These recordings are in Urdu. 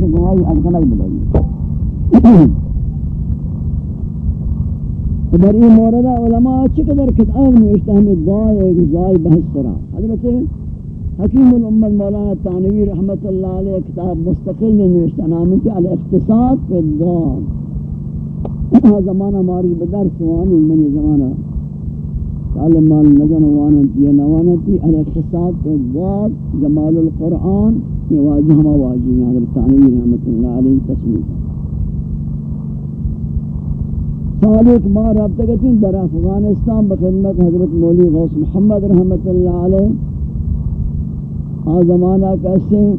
کہ گواہی ادکنک بدائی در این مورد علماء چقدر کتاب نوشته ہمیں دعائے گزائی بحث سرا حضرت حکیم الامت مولانا تانوی رحمت اللہ علیہ کتاب مستقل نوشته نامتی علی اقتصاد پہ دعا زمانہ مارج بدر سوانی منی زمانہ تعلم مال نظر وانتی نوانتی علی اقتصاد پہ دعا جمال القرآن یہ واجہ ہما واجی حضرت تانوی رحمت اللہ علیہ تصویر سال ایک ماہ رابطہ کرتی در افغانستان بخدمت حضرت مولی غوث محمد رحمت اللہ علیہ؟ آزمانہ کیسے؟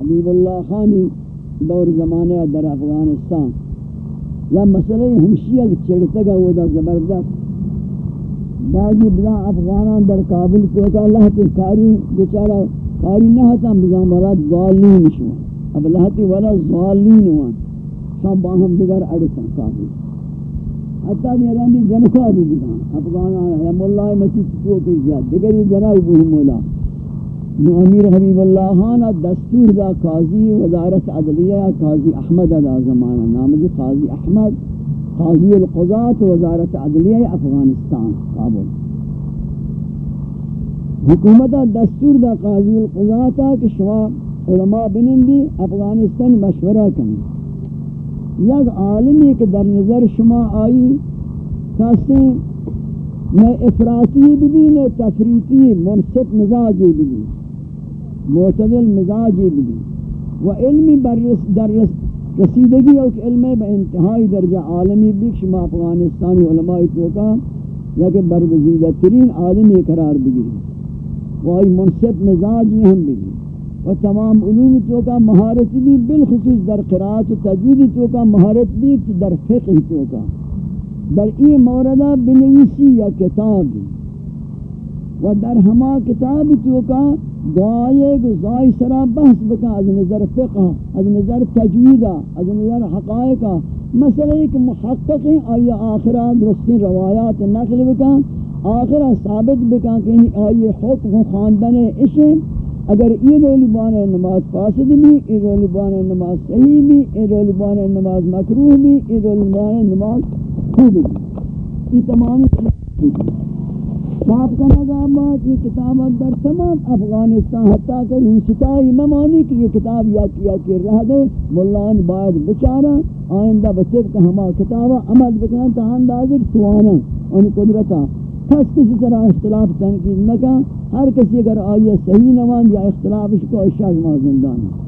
حبیب اللہ خانی دور زمانہ در افغانستان۔ یا مسئلہ ہمشیہ چڑھتا گا، وہ دا زبردست بعضی بلا افغانان در کابل تو اللہ کے کاری بیچارہ کاری نہ ہتا بزان والا ظالین شو اب اللہ تی والا ظالین ہوان شام باہم دیگر اڑسن کافی حتی میرانی جنکا بھی بدان افغانان یا مولا مسیح تو کی زیاد دیگر یہ جناب بوہ مولا. نو امیر حبیب اللہ خان دستور دا قاضی وزارت عدلیہ قاضی احمد دا زمانہ. نام جی قاضی احمد. قاضی القضاة وزارت عدلیہ افغانستان، کابل. حکومت دستور دا قاضی القضاة کہ شما علماء بنندی، افغانستان مشورہ کریں یک عالمی کہ در نظر شما آئی کہتے میں افراطی بھی نے تفریطی منصف مزاجی بھی معتدل مزاجی بھی و علمی در رسیدگی او کہ علم با انتہائی درجہ عالمی بھی شما افغانستانی علماء توکا یا کہ برگزیدہ ترین عالمی قرار بگیری و آئی منصف مزاجی ہم بھی۔ و تمام علوم تو کا مہارت بھی بالخصوص در قرآت و تجوید تو کا مہارت بھی در فقہ تو کا در ای موردہ بنویسی یا کتاب۔ و در ہما کتاب تو کا دعائے گزائی سرا بحث بکا از نظر فقہ، از نظر تجویدہ از نظر حقائقہ مثلا ایک محقق ہیں آئی آخرہ درستی روایات نقل بکا آخرہ ثابت بکا کہ یعنی آئی حکم خاندن عشم اگر یہ رولی بان نماز فاسد بھی، یہ رولی بان نماز صحیح بھی، یہ رولی بان نماز مکروح بھی، یہ رولی بان نماز خوب بھی. یہ تمام صاحب کا نظام یہ کتاب در تمام افغانستان، حتیٰ کہ روسیتائی ممانی کہ یہ کتاب یا کیا کہ رہ دے ملان باید بچارا، آئندہ بچے کہ ہما کتابہ عمل بکنا تا اندازے توانا، ان قدرتا۔ کس کسی طرح اختلاف تنقید نکا ہر کسی اگر آئیے صحیح نوان یا اختلاف اس کو اشیاء ما زندان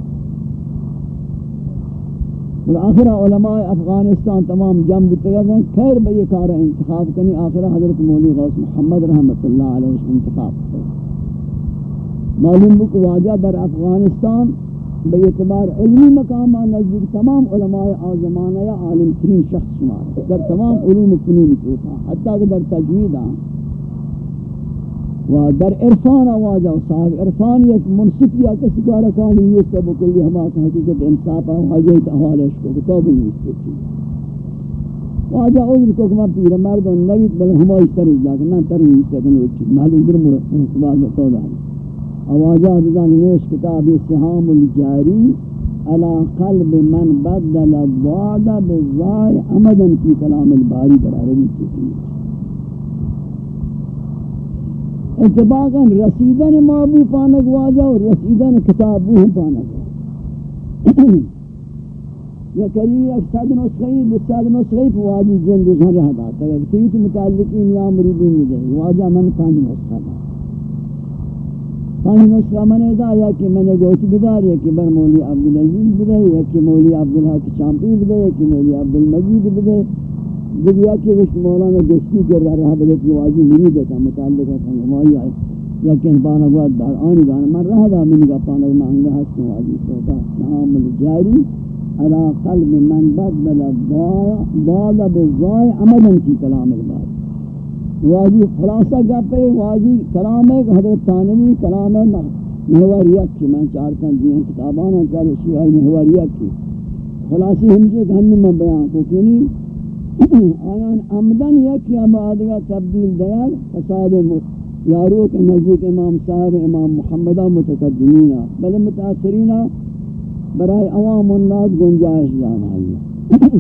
اور آخرہ علماء افغانستان تمام جمع بتگا خیر بے یہ کار انتخاب کنی آخرہ حضرت مولی غوث محمد رحمت اللہ علیہ انتخاب معلوم بک واجہ در افغانستان بے اعتبار علمی مقام نزدیک تمام علماء آزمانہ یا عالم ترین شخص شمار در تمام علوم فنون توتا حتیٰ کہ در تجوید و در عرفان آواجہ صاحب عرفانیت منصف یا کسی کارا کانی نیست بکلی ہما کا حقیقت انصاف انصافا واجہت احوالش کو کتاب نیست کچھ۔ واجہ عذر کو کما پیر مردن نویت بل ہمائی ترز لیکن نا ترز نیست لیکن وہ محلوم در مرد انصباد بطول ہے اواجہ بزن نوش کتاب سہام الجاری على قلب من بدل الضاد بالضاء عمدا في كلام الباری در عربی چیزی اتباقا رسیدن مابو پانک واجہ اور رسیدن کتابو ہم پانک یا قریب ایک صد نسخی دو صد نسخی پہ واجی جن دوزن رہ داتا ہے۔ تیویت متعلقین یا مریدین دے واجہ من پانچ نسخہ دا۔ پانی نسخہ من دا یا کہ میں نے گوچ بدار، یا کہ بر مولی عبدالعزیز بدے یا کہ مولی عبدالحق چامپی بدے یا کہ مولی عبدالمجید بدے دیکھ یا کہ وشت مولانا دوستی کر رہا رہا بدے کہ واجی منی دیتا متعلقہ سنگمائی آئے۔ یا کہ پانک واد دار آنی گانا من رہا دا منی کا پانک مانگا حسن واجی سوتا نام الجاری على قلب من بدل الضاد بالضاء عمدا في كلام الباري واجی خلاصہ گپے واجی کلام ہے، حضرت تانوی کلام ہے محوریت کی۔ میں چارتا دیئے کتابانا چارے شیعی محوریت کی۔ خلاصی ہمشے کہ ہم میں بیان کو کیونی آیان عمدن یک یا بعدگا تبدیل دیا فساد یارو کے نزدیک امام صاحب امام محمدہ متقدمینہ بل متاثرینہ برای عوام الناس گنجائش جانا ہے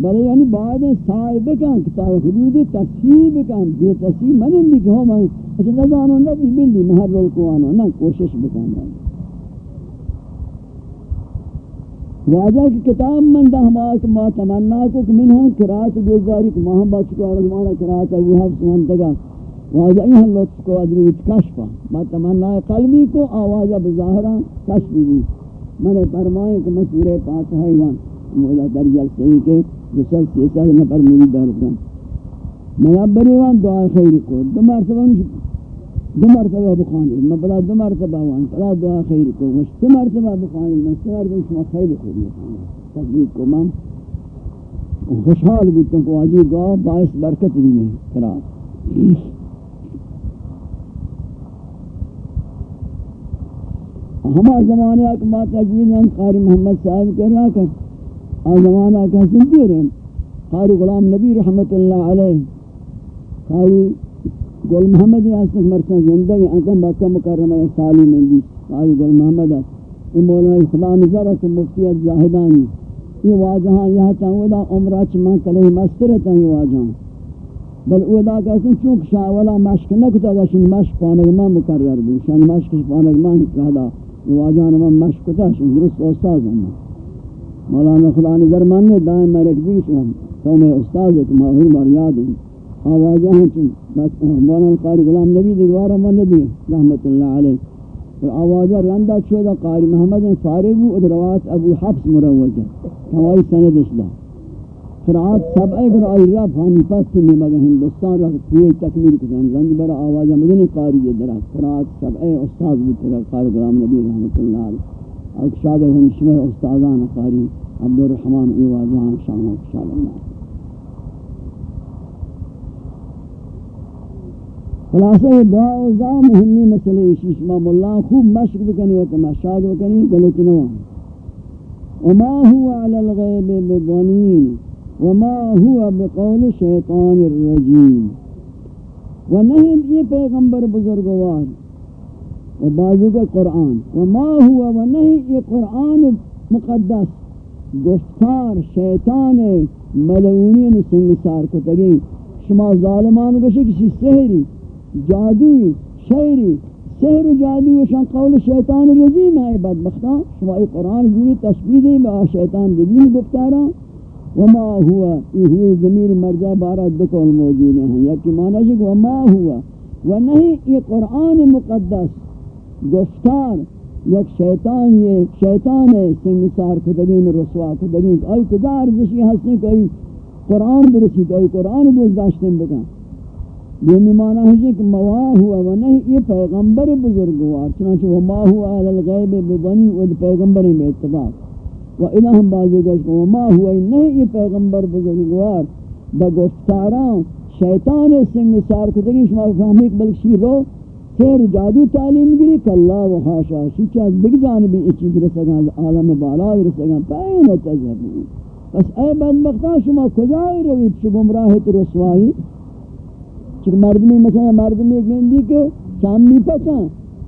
بلے یعنی بعد صاحب کن کتاب حدود تصحیب کن. بے تصحیب من اندی کہ ہم اچھا نظانو نبی بندی محر القوانو نا کوشش بکن. واجہ کی کتاب من دا ہمارک ما تمنا کو کہ من ہم قرآت گزاری کہ ماہم بچ کو اور ہمارا قرآت ہے، وہ حفظ منتگا واجہ یہاں لطف کو ادروت کشفا۔ ما تمنا قلبی کو آوازہ بظاہرہ کشف بھی میں نے فرمائے کہ مسورے پاس ہے وہاں مولا در جلسے ہی کہ جسل سیسا نفر مرید دارتا میں اب بریوان دعا خیر کو۔ دو مرتبہ دو مرتبہ بخانی میں بلا دو مرتبہ وان، بلا دعا خیر کو مش سی مرتبہ بخانی میں سی مرتبہ شما خیر کو تصدیق کو مام خوشحال بیتوں کو آجی گاہ باعث برکت بھی میں قرآن ہما زمانے ایک بات عجیب ہے قاری محمد صاحب کہہ رہا کہ زمانہ کا سنتی رہے قاری غلام نبی رحمت اللہ علیہ قاری گل محمد یاسک مرسن زندگی انکم مکہ مکرمہ سالی میں دی قاری گل محمد یہ مولانا خدا نظر کو مفتیت زاہدانی یہ واجہاں یہاں چاہودا عمرہ چمان کلہ مسترتا یہ واجہاں۔ بل اودا کہتے ہیں چونکہ شاولا مشک نکتا گا، شن مشک پانک من مقرر بھی۔ شن مشک پانک من کہدا یہ واجہاں من مشک کتا، شن درست استاز ہم مولانا خدا نظر ماننے، دائم میں رکھ دیش ہم تو میں استاد ایک ماہر بار یاد ہیں۔ آوازہ ہیں چون مولانا قاری غلام نبی دیگوارہ من دی رحمت اللہ علیہ اور آوازہ رندہ چودہ قاری محمد فارغ اد روات ابو حفظ مروجہ ہمائی سندش دا. فرعات سبعہ گر آئی رب ہمی پس کنی مگا ہندوستان رکھ پوئے تکمیل کتن. رنگ برا آوازہ مدنی قاری یہ درہ فرعات سبعہ استاد بھی قاری غلام نبی، رحمت اللہ علیہ اور شاگرد ہم شمع استادان قاری عبدالرحمن ایوازان شامل شامل خلاصہ یہ دعا و مهمی مسئلہ شیشما ملا خوب مشق بکنی و تماشاق بکنی غلط نوان وما هو على الغيب بضنين وما هو بقول شیطان الرجیم. و نہیں یہ پیغمبر بزرگوار و بازو کا قرآن. و ما ہوا و نہیں یہ قرآن مقدس. گفتار شیطان ملعونین سنگسار کو تگیں شما ظالمان کو کسی سحری. جادوی، شعری سحر و جادو شان قول شیطان رجیم ہے بدبختان شما یہ قرآن جوری تشبیح دیں، با شیطان رجیم گفتارا، وما ہوا یہ ہوئے ضمیر مرجع بارہ دو قول موجود ہیں۔ یکی معنی ہے کہ وما ہوا، و نہیں یہ قرآن مقدس، گفتار، یک شیطان یہ شیطان ہے، سنگسار خدگین رسوا خدگین آئی کدار زشی ہستی کہ قرآن برسید آئی قرآن بوجھ بکن۔ یہ ممانہ ہے کہ موا ہوا و نہیں یہ پیغمبر بزرگوار چنانچہ وما ہوا علی الغیب ببنی ود پیغمبر میں اتباق و الہم بازی گوش کہ وما ہوا نہیں یہ پیغمبر بزرگوار با گفتاران، شیطان سنگسار خدگین شما فهمی کہ بلک شیر رو خیر جادو تعلیم گری کہ اللہ و حاشا شیچا دیکھ جانبی اس چیز رسگاں عالم بالائی رسگاں پین تذہبون بس اے بدبختہ شما کجائی روید؟ شو گمراہت رسوائی؟ چک مردمی مثلا مردمی گندی کے شامی پچاں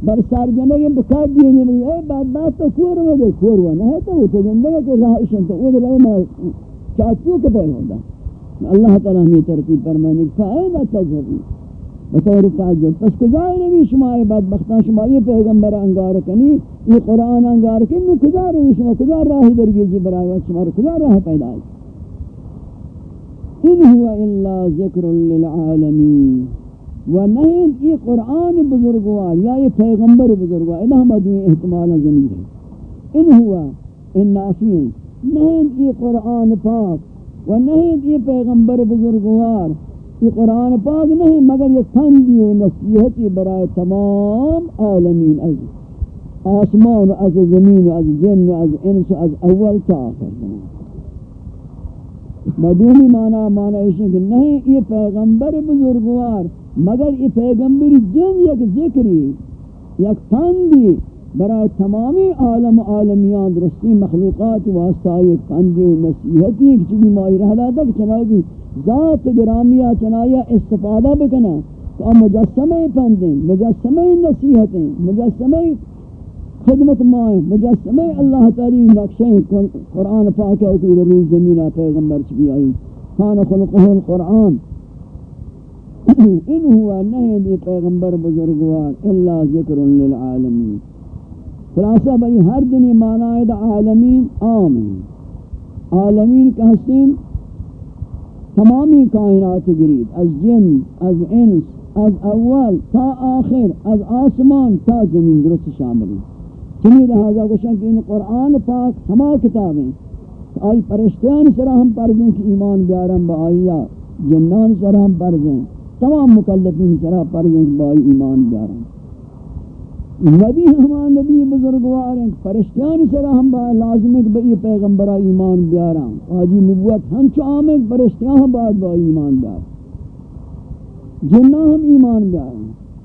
بر سار جنگی بکار دینے بگی اے بدبخت تو کور وگے کور وگے ہے تو وہ تو گندگی کہ راہ اشن تو وہ دلو میں چاچو کے پہن ہوتا اللہ تعالیٰ ہمیں ترتیب فرمانے کہ فائدہ تذہبون بطور تعجب. پس کجای نبی شما؟ ای بدبختان شما؟ یہ پیغمبر انگار کنی؟ یہ قرآن انگار کنی؟ کجا روی شما؟ کجا راہی درگی جی برای شما؟ کجا راہ پیدا ہے ان ہوا الا ذکر للعالمین و نہیں یہ قرآن بزرگوار یا یہ پیغمبر بزرگوار ادھا ہم ادوی احتمالا ضمیر ہے. ان ہوا ان نافی نہیں یہ قرآن پاک و نہیں یہ پیغمبر بزرگوار. یہ قرآن پاک نہیں مگر یہ فندی و نصیحتی برای تمام عالمین از آسمان و از زمین و از جن و از انس و از اول تا آخر. مدومی معنی معنی ایشن کہ نہیں، یہ پیغمبر بزرگوار، مگر یہ پیغمبر جن یک ذکری، یک فندی برای تمامی عالم عالمیان درستی مخلوقات واسطہ، یک فندی و نصیحتی، ایک چیزی مائی رہا دا کہ ذات گرامیہ چنایا استفادہ بکنا تو مجسمہ پندیں مجسمہ نصیحتیں مجسمہ خدمت مائیں مجسمہ اللہ تعالی نقشیں قرآن پاک ہے کہ روز زمینہ پیغمبر چکی آئی۔ خان خلقہ القرآن ان ہوا نہیں دی پیغمبر بزرگوار، الا ذکر للعالمین۔ خلاصہ بھئی ہر دنی معنی دا عالمین عام عالمین کا حسین تمامی کائنات گرید۔ از جن، از انس، از اول تا آخر، از آسمان تا زمین، درست شاملی چنی لہذا گوشن کہ ان قرآن پاک ہما کتابیں آئی پرشتیان سرا ہم پردیں کہ ایمان بیارم با آئیا جنان سرا ہم پردیں تمام مکلفین سرا پردیں کہ با آئی ایمان بیارم نبی ہمان نبی بزرگوار ہیں فرشتیان سرا ہم با لازم ہے کہ بئی پیغمبرہ ایمان بیارا آجی نبوت ہم چاہم ہے فرشتیان ہم بعد با ایمان بیارا جنہ ہم ایمان بیارا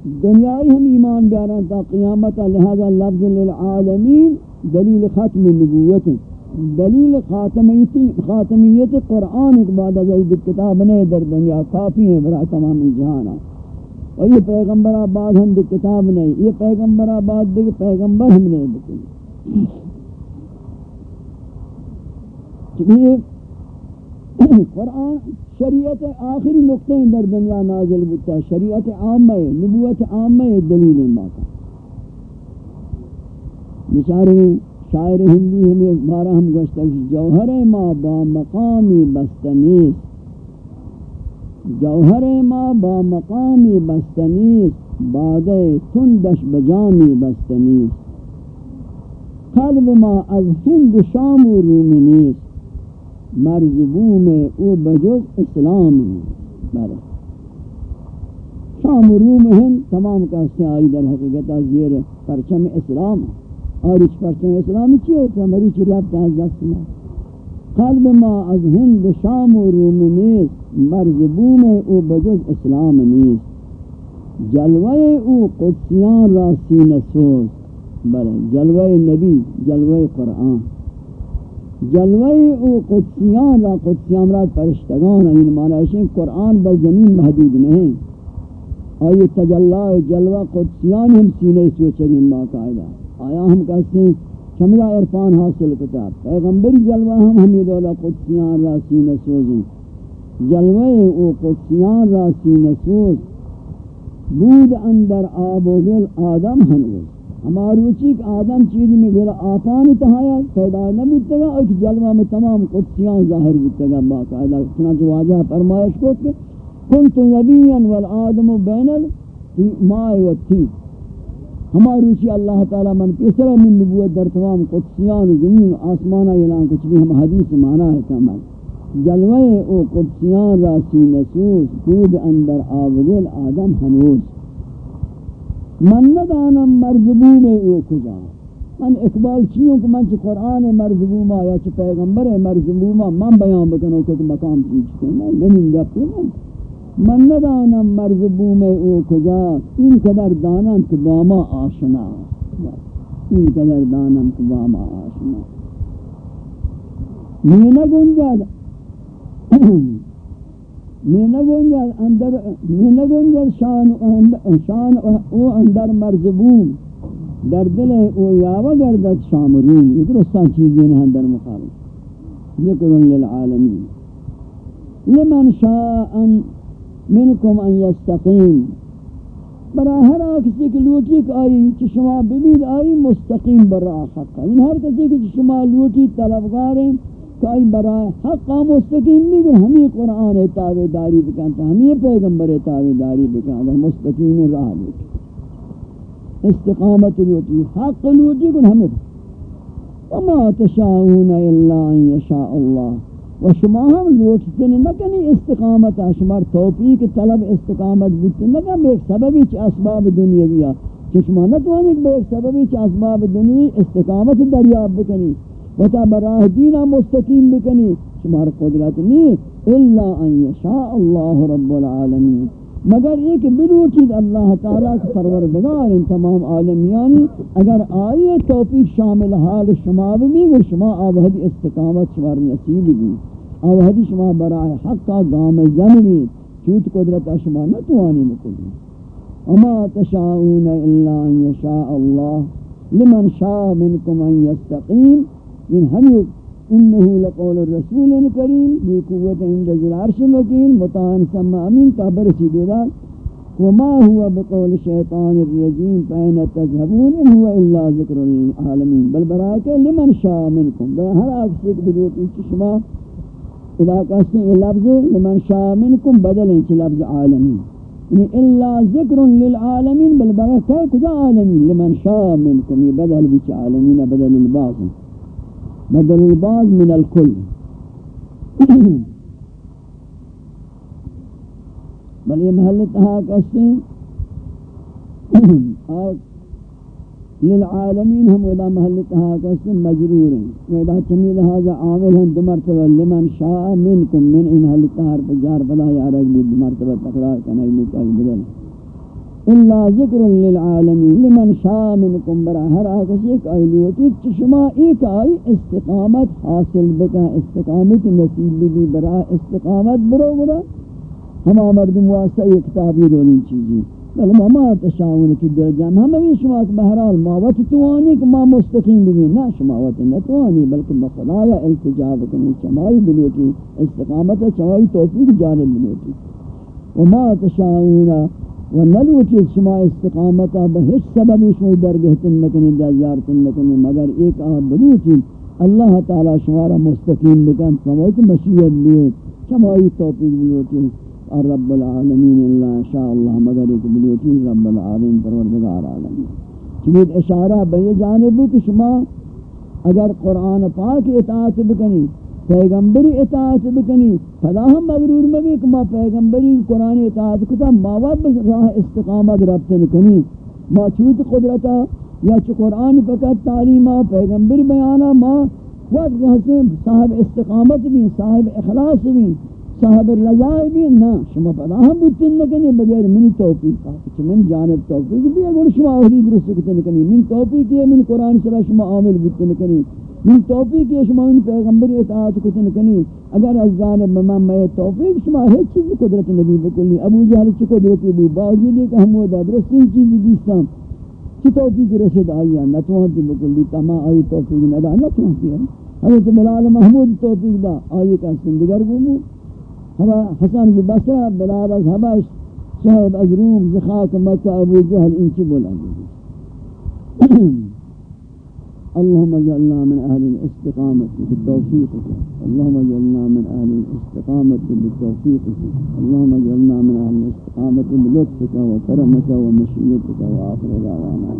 دنیای ہم ایمان بیارا تا قیامت لہذا لفظ للعالمین دلیل ختم نبوت دلیل خاتمیت خاتمیت قرآن ایک بعد از اید کتاب نہیں در دنیا کافی ہے برا تمام جہانا اور یہ پیغمبر آباد ہم دیکھ کتاب نہیں یہ پیغمبر آباد دیکھ پیغمبر ہم نہیں بکلی چونکہ قرآن شریعت آخری نقطہ در دنیا نازل بتا شریعت عامہ نبوت عامہ دلیل ماتا۔ بچارے شاعر ہندی ہمیں بارہ ہم گوشتا جوہر ما با مقامی بستنیست جوہر ما با مقامی بستنیس۔ بادے تندش بجامی بستنیس۔ قلب ما از ہند شام و رومنیس۔ مرز بوم او بجز اسلام بلے شام و روم ہند تمام کا آئی در حقیقت از زیر پرچم اسلام اور اس پرچم اسلامی چی ہوتا ہے مریچ رب کا دست میں قلب ما از هند، شام و روم نیست. مرز بوم او بجز اسلام نیست. جلوه او قدسیان را سین سوز. بله. جلوه نبی، جلوه قرآن. جلوه او قدسیان را قدسیان را پرشتگان این معنی قرآن بل زمین محدود نہیں آئی تجلہ جلوہ قدسیان ہم سینے سوچیں باقاعدہ آیا ہم کہتے ہیں شملہ عرفان حاصل کتاب پیغمبری جلوہ ہم ہمیں دولا قدسیان را سین سوزیں جلوہ او قدسیان را سین سوز. بود اندر آب و گل آدم ہنوز ہماروچی کہ آدم چیز میں گل آپان تہایا پیدا نبودتا گا اور جلوہ میں تمام قدسیان ظاہر بودتا گا باقاعدہ۔ چنانچہ واجہ فرمائش کو کہ کنت نبیا والآدم بین الماء والتین ہمارا روچی اللہ تعالی من پیسرہ من نبوت در تمام قدسیان زمین و آسمانہ اعلان کچھ بھی ہم حدیث مانا ہے کامل جلوے او قدسیان راسی نسوس بود اندر آبگل آدم ہنوس من ندانم مرزبون او کجا. من اقبال چیوں کہ من چی قرآن مرزبوما یا چی پیغمبر مرزبوما من بیان بکنو کہ مقام چیز چکے نہیں من انگا پی نہیں من ندانم مرز بوم او کجا. این قدر دانم که با ما آشنا. این قدر دانم که با ما آشنا. می نگنجد. می نگنجد اندر می نگنجد شان أو اندر مرز بوم. در دل أو یاوه گردد شام روم. یہ درستان چیزیں ہیں در مقابل. ذکر للعالمین. لمن شاء منکم ان یستقیم. برای ہر کسی کی لوٹی کہ آئی کہ شما ببید آئی مستقیم برای حقا ان ہر کسی کی شما لوٹی طلبگار ہیں کہ آئی برای حقا مستقیم نہیں کہ ہمیں قرآن تابع داری بکنتا ہمیں پیغمبر تابع داری بکن، اگر مستقیم راہ لوٹی استقامت لوٹی حق لوٹی کن ہمیں۔ وما تشاؤون الا ان یشاء اللہ۔ و شما ہم لوٹتے نہ کنی استقامت شمار توفیق طلب استقامت بودتے نہ کہ ایک سببی چ اسباب دنیاوی کہ شما نہ تو ایک ایک سببی چ اسباب دنیوی استقامت دریاب بکنی۔ و تا براہ دین مستقیم بکنی. شمار قدرت نہیں الا ان یشاء اللہ رب العالمین. مگر ایک بلوٹید اللہ تعالیٰ کے پروردگار ان تمام عالمیانی اگر آئی توفیق شامل حال شما بھی وہ شما آبہدی استقامت شمار نصیب بھی آبہدی شما برای حق کا گام زن بھی چوت قدرت شما نتوانی مکلی وما تشاءون إلا أن يشاء الله لمن شاء منكم أن يستقيم إن ہم إنه لقول الرسول الكريم بی قوت عند العرش مكين متان سما امين تابر سیدولا وما هو بقول الشيطان الرجيم فاين تذهبون إن هو إلا ذكر العالمین بل براك لمن شاء منكم. ہر آپ ایک بجوت شما؟ إلى قصدی لفظ لمن شاء منكم بدل انت لفظ عالمين. يعني إلا ذكر للعالمين بل براك كذا عالمين. لمن شاء منكم بدل بك عالمين بدل الباطل. بدل الباظ من الكل. بل یہ محل تہا کسے للعالمین ہم ودا محل تہا کسے مجرور ہیں. ودا چمی لہذا عامل ہم دو مرتبہ لمن شاء منکم من ای محل تہار جار بلا یا رگ بود، دو مرتبہ تقرار کنائی مکائی بدل. إلا ذکر للعالمین لمن شاء منکم برا. ہر آکس ایک آئی لوٹی چشما ایک آئی استقامت حاصل بکا. استقامت نصیب بھی برا. استقامت برو برا ہما مردم واسطہ یہ کتابی رولین چیزی. بل ما ما تشاون کی دل جام ہم بھی شما کہ بہرحال ما وقت توانی کہ ما مستقیم بھی نہ شما وقت نہ توانی بلکہ بخدا یا التجا بکنی. چمائی بلوٹی استقامت چمائی توفیق جانب بلوٹی وما تشاون و نلوٹی شما استقامت بہش سبب شما درگہتن نکنی دا زیارتن نکنی مگر ایک آہ بلوٹی اللہ تعالی شما را مستقیم بکن سموت مشیت بھی چمائی توفیق بلوٹی رب العالمین اللہ شاء اللہ مگر ایک بلوٹی رب العالمین، پروردگار عالمین. چمید اشارہ بے جانب کہ شما اگر قرآن پاک اطاعت بکنی پیغمبری اطاعت بکنی، فلا ہم مغرور مبی کہ ما پیغمبری قرآن اطاعت کتا ماواد بس راہ استقامت ربطن کنی ما چوت قدرتا یا چو قرآن فقط تعلیمہ پیغمبر بیانا، ما وقت حسن صاحب استقامت بھی صاحب اخلاص بھی صاحب الرضا بھی نہ شما پدا ہم بتن نکنی، بغیر من توفیق. کہ من جانب توفیق بھی اگر شما اوری درست کتن نکنی. من توفیق ہے من قرآن صلی شما عامل بتن نکنی. من توفیق شما من پیغمبر اطاعت کتن نکنی اگر از جانب من میں توفیق شما ہے چیز قدرت نبی بکلی ابو جہل چ قدرت ابو باوجود کہ ہم وہ درست چیز دیستم چی توفیق رسد آیا نتوانتی بکلی تمام آئی توفیق ندا. نتوانتی ہے حضرت بلال محمود توفیق دا. آئی کا سندگر گمو ہوا حسن بصرہ بلال از حبش صاحب از روم زخاک مکہ ابو جہل انچی بولا اللهم اجعلنا من أهل الاستقامة بالتوفيق. اللهم اجعلنا من أهل الاستقامة بالتوفيق. اللهم اجعلنا من أهل الاستقامة بلطفك وكرمك ومشيئتك وآخر دعوانا.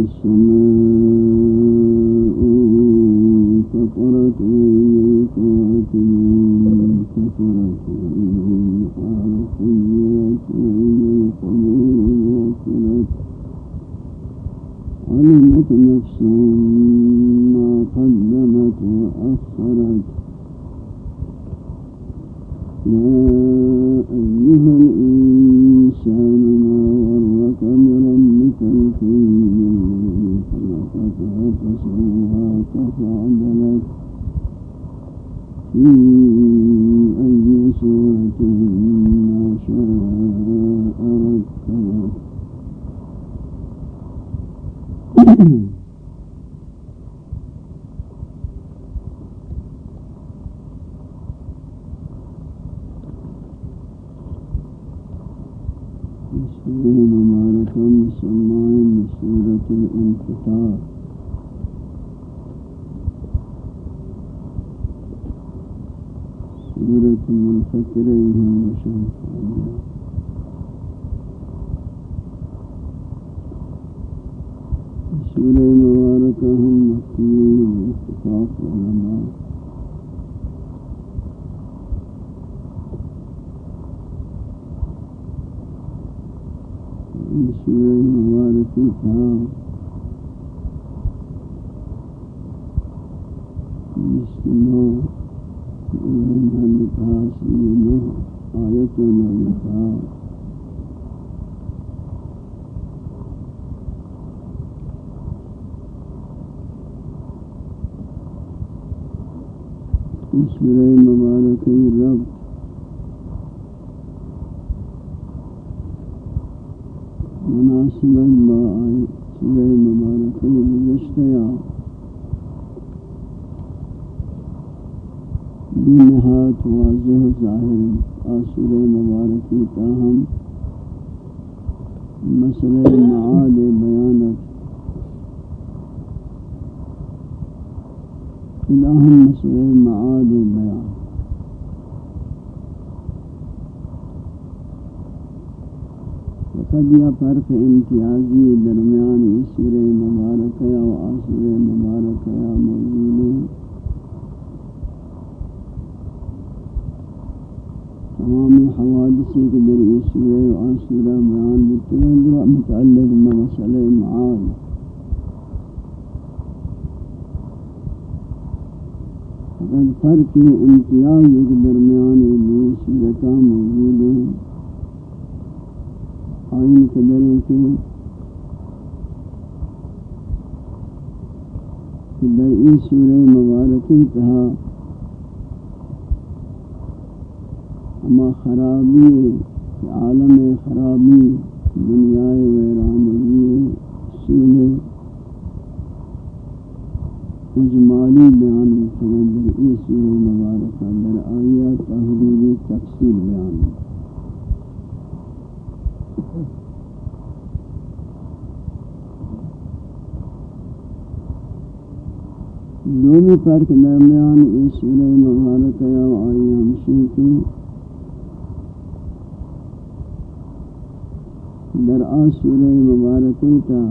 السماء علمت نفس ما قدمت وأخرت. يا منفطرة وشمس سورة مباركة هم علماء سورہ مبارکی تھا جس آسی نوح آیت نویتا اس برے مبارکی رب۔ مناسبت با آیت سورہ مبارکہ گزشتہ نہایت واضح و ظاہر آسور مبارکی تاہم مسئلہ معاد بیانت. الہم مسئلہ معاد بیان. فقد یہ فرق امتیازی درمیان سورہ مبارکہ و آسور مبارکہ موجود ہے تمامی حوادثی کے در یہ سورہ و آن سورہ بیان بتگن در متعلق مسئلہ معاد فقط فرق امتیاز ایک درمیان یہ سورتہ موجود ہیں، آئین قدر ہے کہ در یہ سورہ مبارکی تہا اما خرابی عالم خرابی دنیا ویرانگی سول اجمالی بیان در ای سور مبارکہ در آیات تحریری تفصیل بیان دومی فرق درمیان ای سور مبارکہ یا آئی ہمشی کی در آسور مبارکی تا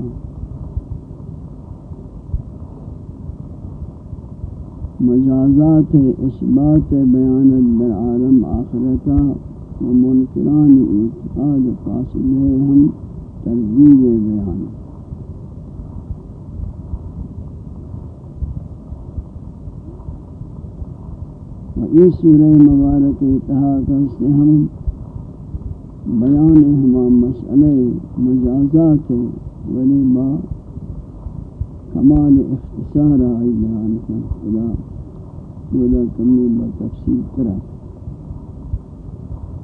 مجازات اثبات بیان در عالم آخرتا و منکران اعتقاد فاصلے ہم ترجیح بیان و اس سورہ مبارک اتحاق سے ہم بیان ہما مسئلہ مجازات ولی با کمال اختصار آئی بیان کن، خدا خدا کمی با تفصیل کرا۔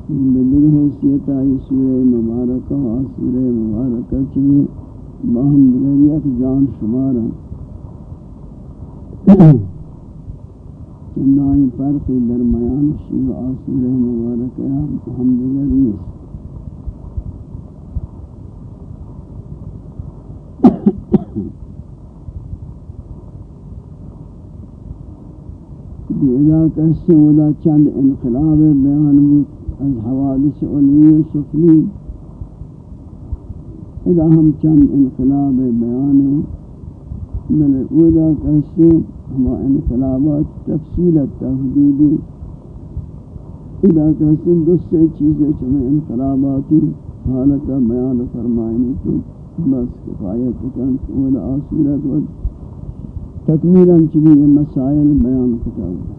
بدگ حیثیت آئی سورہ مبارکہ و سورہ مبارکہ چمی باہم بگریت جان شمارا۔ چندائی فرق درمیان شیو آسورہ مبارکہ ہم دیگر نیست۔ ادا کہتے ودا چند انقلاب بیان بود از حوادث علمی و سفلی. ادا ہم چند انقلاب بیان بل ودا کہتے ہما انقلابات تفصیل تحدیدی ادا کہتے دو سے چیزیں چمیں انقلاباتی حالت بیان فرمائنی تو. بس کفایت کن ودا آسورت ودا تکمیلاً چلی یہ مسائل بیان کتا ہوا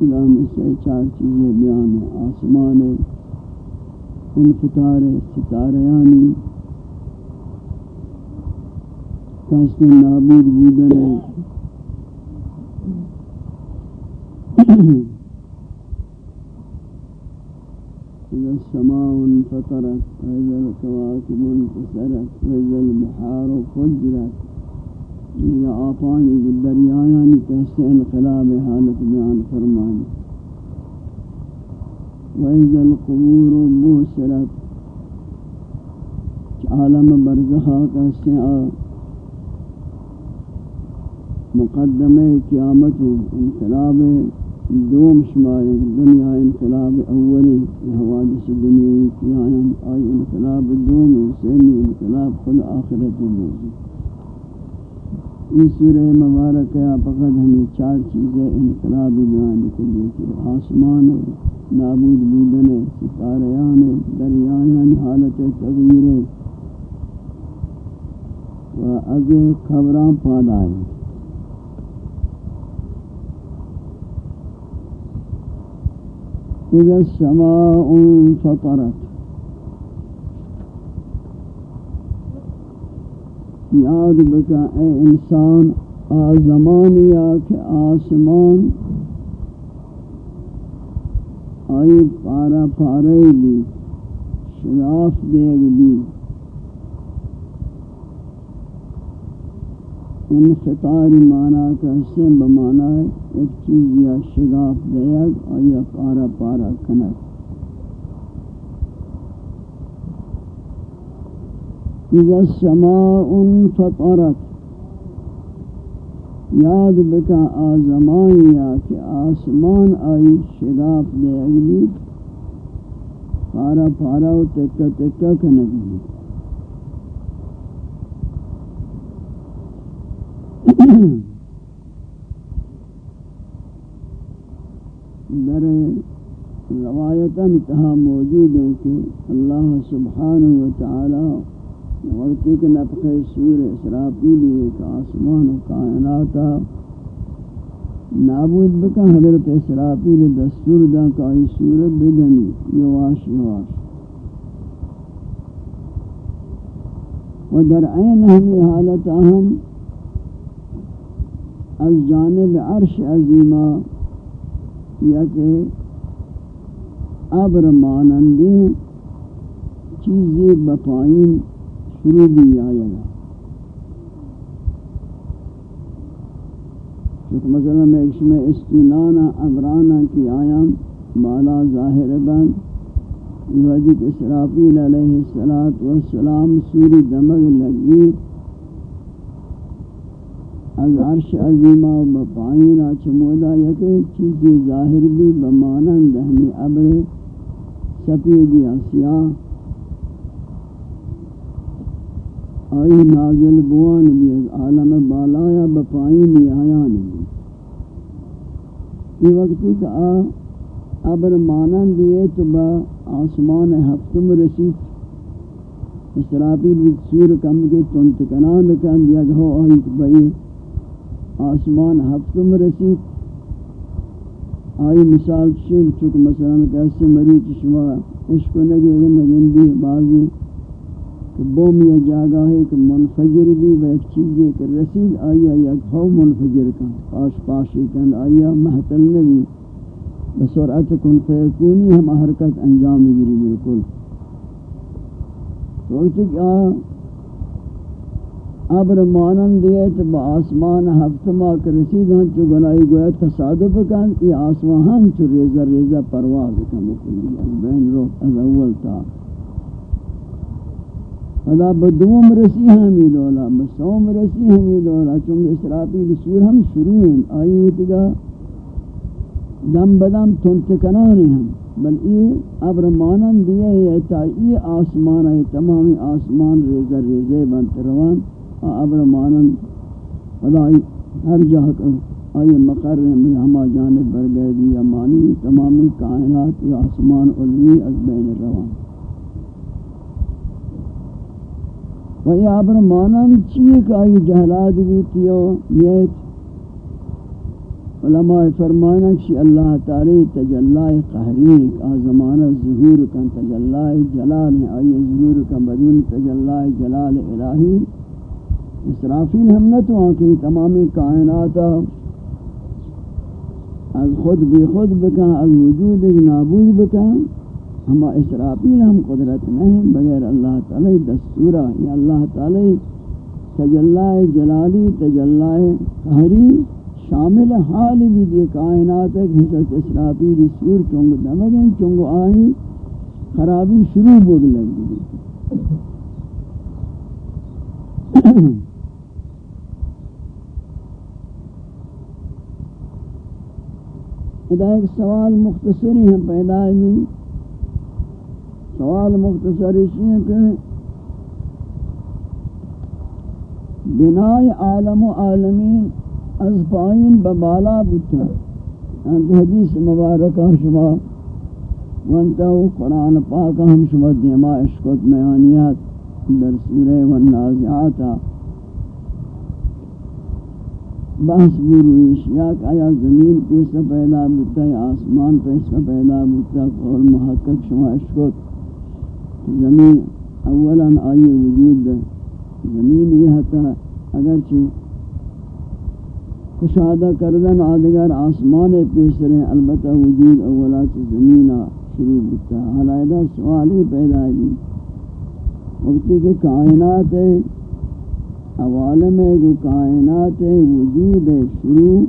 اسلام سے چار چیزیں بیان ہیں آسمان، انفطار ستاریانی کاست نابود بودن. ہے إذا السماء انفطرت وإذا الكواكب انتصرت وإذا البحار فجرت. یا آپانی دریایانی کہستے انقلاب حالت بیان فرمانی وَإِذَا الْقُبُورُ مُوسِرَتْ عالم برزخہ کہستے ہیں مقدم قیامت انقلاب دوم شمار دنیا انقلاب اولی حوادث دنیاوی کی آئی انقلاب دوم، سیمی انقلاب، خود آخرت موجود اس سورہ مبارک ہے فقط ہمیں چار چیزیں انقلابی بیان کے لیے کہ آسمان ہے، نابود بودن ہے ستاریان ہے، دریان حالت تغییر ہے، و از خبران پادا إذا السماء انفطرت. یاد بکا، اے انسان آزمان یا کہ آسمان، آئی پارا پارے بھی شراف دیگ بھی۔ انفطار مانا کا سم بمانا ہے، ایک چیز یا شگاف دیگ آیا پارا پارا کنک۔ اذا السماء انفطرت۔ یاد بکا آزمان یا کہ آسمان آئی شگاف دے اگلی پارا پارا و تکا تکا کنگلی در روایتا انتہا موجود ہے کہ اللہ سبحانہ وتعالی وقتی کہ نفخ سور اسرافیلی ایک آسمان و کائناتا نابود بکا حضرت اسرافیل دستور دا کائی سور بدنی یواش یواش و در عین ہمی حالت اہم از جانب عرش عظیمہ یا کہ عبر مانندی چیزی بپائین شروع بھی آئے گا چونکہ مثلا میں ایک شمع استنانا عبرانا کی آیام بالا ظاہر بند یہ حدیث اسرافیل علیہ السلام سوری دمگ لگی از عرش عظیمہ و بپائینا چمودا یکی چیزی ظاہر بھی بمانند ہمیں عبر سپیدی سیاہ آئی نازل بوان بھی از عالم بالایا بپائیں بھی آیان بھی۔ یہ وقتی کہ آ ابر مانن دیئے تو با آسمان ہفتم رسید۔ اسرابی سور کم کے تنت کنان کن دیا گھو آئی بئی آسمان ہفتم رسید آئی مثال چک چک مثلا کیسے مریض شما عشق نگے نگندی بعضی کہ بوم یا جاگا ہے کہ منفجر بھی و ایک چیز ہے کہ رسید آیا یا ہو منفجر کن پاش پاشی کن آیا محتل نبی۔ بسرعت کن فیکونی، ہم حرکت انجام گری بالکل۔ تو وقت کہ ابر مانن دیئے تو با آسمان ہفتما کہ رسید ہن چو گناہی گویا تصادف کن یہ آسمان ہن چو ریزہ ریزہ پرواز کن بکلی بین رو از اول تا۔ فلا بدوم رسی ہمی دولا بسوم رسی ہمی دولا چونکہ اسرافیل سور ہم شروع ہیں، آئی ہوتی گا دم بدم تنتکنانی ہم، بل ای عبر مانن دیئے ہے تا ای آسمان ہے تمامی آسمان ریزہ ریزہ بنت روان۔ عبر مانن فلا ہر جہاں آئی مقر ہیں ہما جانب برگئے دی امانی تمامی کائنات یا آسمان علوی از بین روان۔ و یہ ابر مانن چیئے کہ آئی جہلات بھی تیو یہ علماء فرمانا کہ اللہ تعالی تجلائے قہری کا زمانہ ظہور کا تجلائے جلال ہے، آئی ظہور کا بدون تجلائے جلال الہی۔ اسرافین ہم نہ تو آنکہ تمامی کائنات از خود بھی خود بکن، از وجود نابود بکن۔ ہما اسرافیل ہم قدرت نہیں، بغیر اللہ تعالی دستورہ یا اللہ تعالی تجلہ جلالی تجلہ قہری شامل حال بھی دی کائنات ہے کہ حضرت اسرافیل سور چونگ دمگیں چونگ آئی، خرابی شروع بوگ لگ دی ادا ایک سوال مختصری ہیں پیدا بھی سوال مختصر اسی ہے کہ بنائے عالم و عالمین از پائین ببالا بتا یعنی انت حدیث مبارکہ شما وانتو قرآن پاک ہم شما دیما اشکت میانیات در سورہ والنازعاتا بحث بھی رویش آیا زمین پیسا پیدا بتا یا آسمان پیسا پیدا بتا قول محقق شما اشکت. زمین اولا آئی وجود زمین یہ تھا اگرچہ کشادہ کردن آدگر آسمان پیسریں البتہ وجود اولا سے زمینہ شروع بکتا ہے حالائدہ سوال ہی پیدا ہے وقتی کہ کائنات ہے عوالم ہے کائنات وجود شروع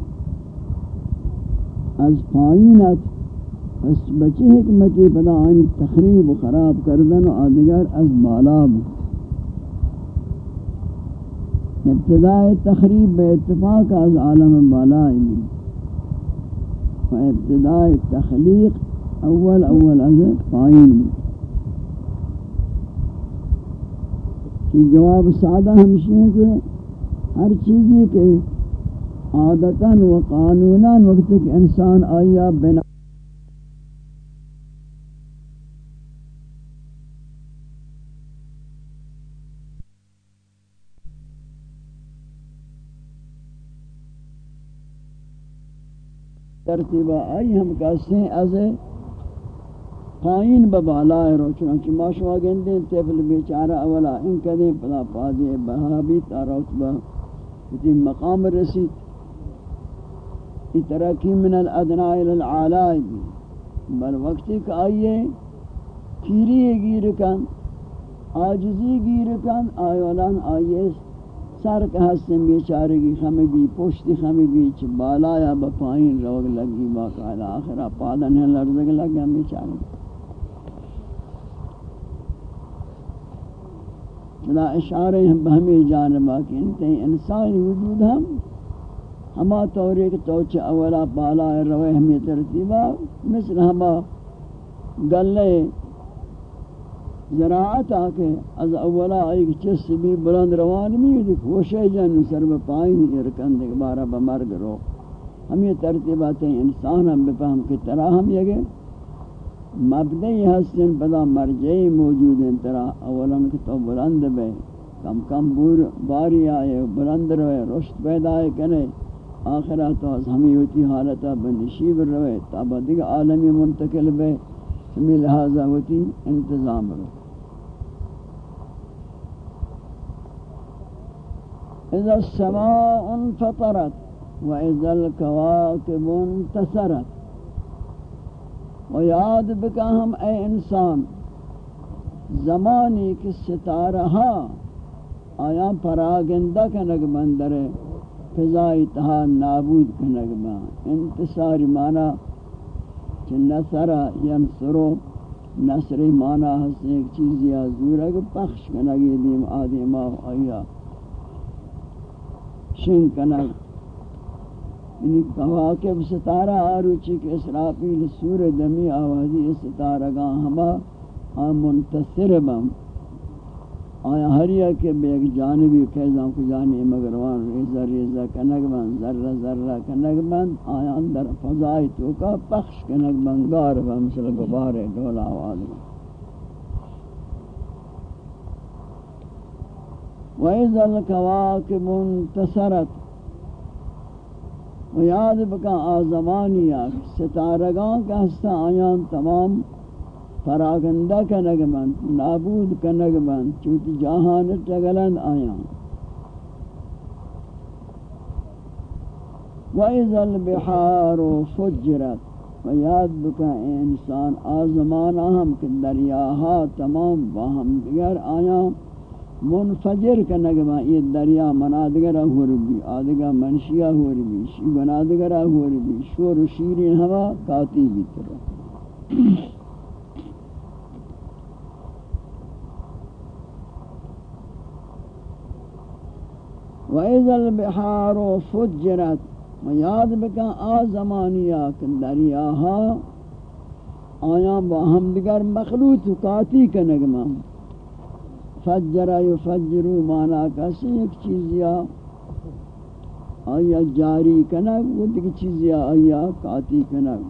از پائینت اس بچے حکمتی پدا آن تخریب و خراب کردن و آدگر از بالا بکتا ابتداء تخریب بے اتفاق از عالم بالائی میں و ابتداء تخلیق اول اول از پائین میں کی جواب سادہ ہمشی ہے کہ ہر چیزی کے عادتاً و قانوناً وقت کہ انسان آیا بنا ترتیبہ آئی ہم کہتے ہیں از پائین ببالا رو، چنانچہ ما شما گندیں تفل بیچارہ اولا ان کدیں پدا پادی بہابی تاروت با کتی مقام رسید. ای من الادناء الالعالائی بھی بل وقتی کہ آئیے پیری گیر کن، آجزی گیر کن آئیولان آئیے سر کے حسن بیچارے کی خمی بھی پوشتی خمی بھی چھ بالا یا بپائین روگ لگی باقاعدہ آخرہ پادن ہے لرزگ لگا بیچارے چلا اشارے ہم بہمی جانبا کہ انتے انسانی وجود ہم ہما طوری کہ توچہ اولا بالا روے ہمی ترتیبا مثل ہما گلے زراعت آکے از اولا ایک چس بھی بلند روان بھی دیکھ وشے جن سر میں پائیں ارکن دیکھ بارا بمرگ رو۔ ہم یہ ترتیبات انسان ہم بفہم کی طرح ہم یہ گئے۔ مبدئی حسن پدا مرجعی موجود ہیں طرح اولا کہ تو بلند بے. کم کم بور باری آئے، بلند روے رشت پیدا ہے کنے. آخرہ تو از ہمیں ہوتی حالتا بنشیب روے تابا دیکھ عالمی منتقل بے. سمی لہذا ہوتی انتظام روے اذا السماء انفطرت واذا الكواكب انتصرت و یاد بکا ہم اے انسان، زمانی کی ستارہ ہاں، آیا پراگندہ کنگ بندر، فضائی تہا نابود کنگ بند انتصاری مانا چھ نصرہ ینصرو نصری مانا حسن ایک چیز یا زورہ کہ پخش کنگی دیم آدھی ماہ آیا۔ شن کنگ یعنی کواکب ستارہ آروچی کے اسرافیل سور دمی آوازی ستارہ گاں ہما آن منتصر بم۔ آیا ہریا کے بے ایک جانبی کہزاں کو جانی مگروان ریزہ ریزہ کنگ بن ذرہ ذرہ کنگ بن آیا اندر فضائی تو کا پخش کنگ بن گار بن مثل گبار ڈولا آواز۔ بن وَإِذَا الْكَوَاكِبُ انْتَسَرَتْ یاد بکا آزمانی آگ ستارگان کا ہستا آیان تمام فراغندہ کنگ من نابود کنگ من چوتی جہان تگلن آیان. وَإِذَا الْبِحَارُ فُجِّرَتْ، و یاد بکا انسان آزمان ہم کہ دریاہا تمام باہم دیگر آیان. منفجر کا نگما یہ دریا منادگرہ ہو ربی آدگا منشیہ ہو ربی شی منادگرہ ہو ربی شور و شیرین ہوا کاتی بھی تر وَإِذَا الْبِحَارُ فُجِّرَتْ یاد بکا آ زمانیہ کہ دریاہا آیا با ہم دیگر مخلوط کاتی کا نگما فجر یفجرو مانا کسی ایک چیز یا آیا جاری کنگ وہ دیکھ چیز یا آیا کاتی کنگ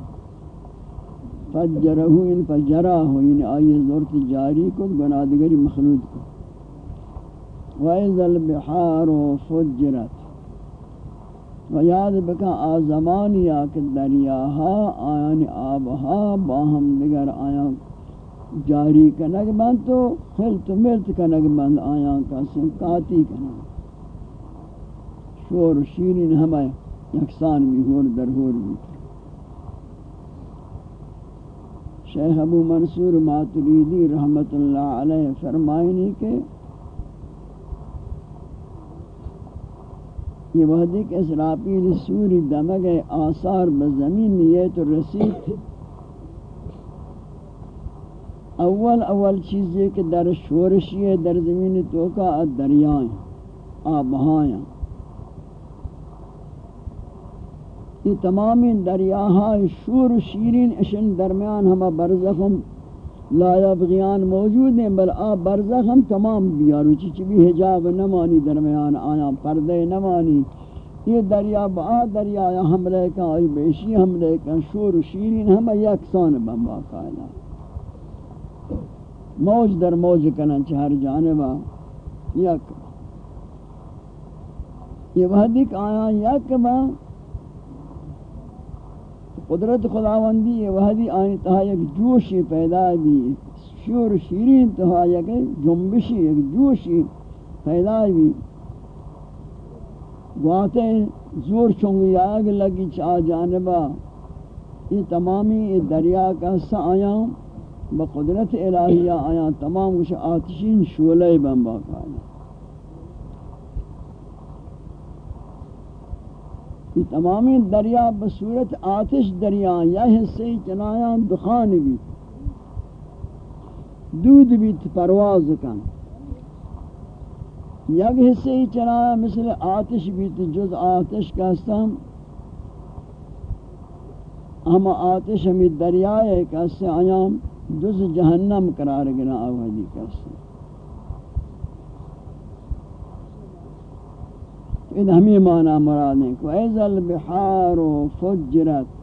فجرہو ان فجرہ ہو یعنی آیا زورت جاری کو گنادگری مخلوط کو وَإِذَا الْبِحَارُ فُجِّرَتْ۔ و یاد بکا آزمانی آکھ دریاہا آیان آبہا باہم دگر آیان جاری کنگ بند تو خلط ملت کنگ بند آیاں کا سنکاتی کنگ. شور شیرین ہمیں یکسان بھی ہور در ہور بھی. شیخ ابو منصور ماتریدی رحمت اللہ علیہ فرمائنی کہ یہ وحدی کہ اسرافیل سوری دمگ آثار بزمین نیت رسید اول اول چیزیں کہ در شورشی ہے در زمین توکا دریائیں، آبہائیں۔ یہ تمام دریاہائے شور و شیرین اشن درمیان ہما برزخم لا یبغیان موجود ہیں، بل آب برزخ ہم تمام بیارو۔ چی بھی حجاب نمانی درمیان آیا، پردے نمانی۔ یہ دریا با دریا حملے کا آئی بیشی حملے کا، شور و شیرین ہم یکسان بمبا قائلہ موج در موج کنن چہر جانبا یک. یہ وحدی کہ آیا یک با قدرت خداوندی یہ وحدی آئین تہا یک جوشی پیدا بھی شور شیرین تہا یک جنبشی، یک جوشی پیدا بھی گواتے زور چونگی آگ لگی چاہ جانبا یہ تمامی دریا کا سا آیا بقدرت الہیہ آیا تمام کچھ آتشین شولے بن باقاعدہ یہ تمامی دریا بصورت آتش دریا، یا حصے چنایا دخان بھی دودھ بھی پرواز کن. یک حصے چنایا مثل آتش بھی جز آتش کا سم ہم آتش ہمیں دریائے کا سے آیا جز جہنم قرار گنا آوازی کا ان ہمیں معنی مراد ہیں کہ ایز البحار فجرت،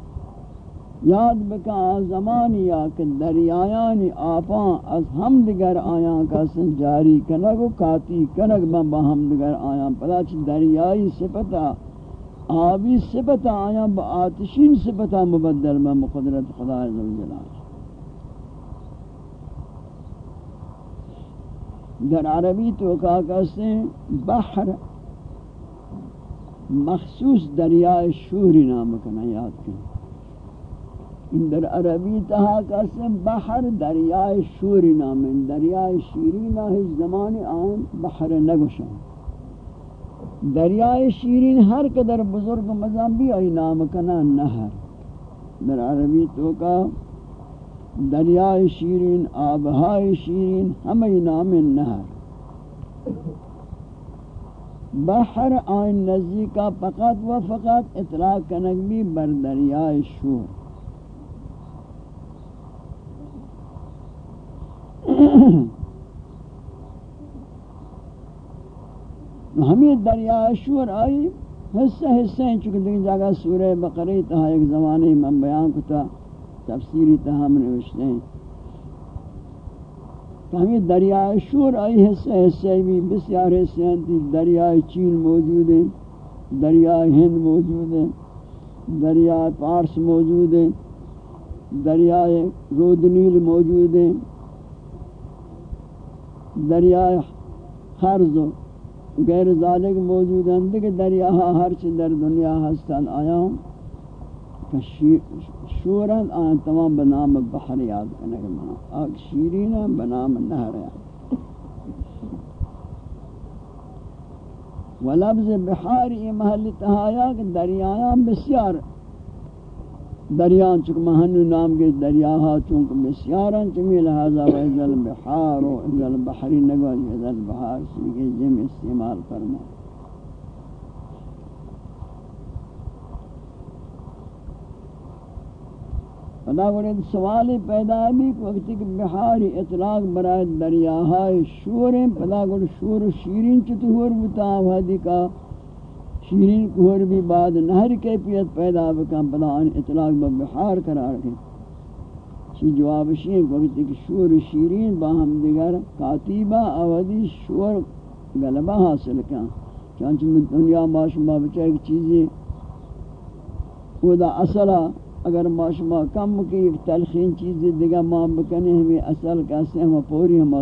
یاد بکا زمانیا کہ دریایانی آپاں از ہم دگر آیاں کا سن جاری کنگ و کاتی کنگ با با ہم دگر آیاں پدا چھ دریائی سپتا آبی سپتا آیاں، با آتشین سپتا مبدل با مقدرت خدا عزوجلال در عربی تو کہا کہتے ہیں بحر مخصوص دریائے شوری نام کنا یاد کریں ان در عربی تہا قسم بحر دریائے شوری نام دریائے شیری نہ زمان آن بحر نگوشن دریائے شیرین ہر قدر بزرگ مذہب بھی آئی نام کنا نہر۔ در عربی تو کا دریائے شیرین، آبہائے شیرین، ہمیں نام نہر۔ بحر آئین نزی کا فقط و فقط اطلاق کنک بھی بر دریائے شور۔ ہمیں دریائے شور آئی، حصہ حصہ ہیں، چونکہ دیکھ جاگہ سورہ بقری تہا ایک زمانے میں بیان کتا۔ تفسیری تہا ہم نوشتے ہیں۔ کہ ہمیں دریائے شور آئی حصہ حصہ بھی بسیار حصہ ہیں۔ دریائے چین موجود ہیں، دریائے ہند موجود ہیں، دریائے پارس موجود ہیں، دریائے رودنیل موجود ہیں، دریائے خرز و غیر ذالک موجود ہیں۔ کہ دریا ہر چیز در دنیا ہستن آیا ہوں۔ شورن آن تمام بنام بحر یاد کرنے کے معنی آگ شیرین بنام نہر یاد. ولفظ بحار یہ محل تہایا کہ دریایاں بسیار، دریان چک مہنو نام کے دریاہا چونکہ بسیاران چمی لہذا وحضل بحار و حضل بحری نگو حضل بحار سیگے جم استعمال فرمائے پدا گوڑے سوال پیدا بھی کہ وقتی کہ بحاری اطلاق برای دریاہائی شوریں، پدا گوڑے شور و شیرین چطور ہور بتا وحدی کا شیرین کوہر بھی بعد نہر کیفیت پیدا بکن پدا ان اطلاق بحار قرار کے۔ چی جواب شیئے کہ وقتی کہ شور و شیرین با ہم دیگر کاتیبہ اودی شور غلبہ حاصل کن چانچہ دنیا معاشمہ بچہ ایک چیزیں وہ دا اصلہ اگر ماشما کم کی ایک تلخین چیز دیگا ما بکنے ہمیں اصل کیسے ہم پوری ہم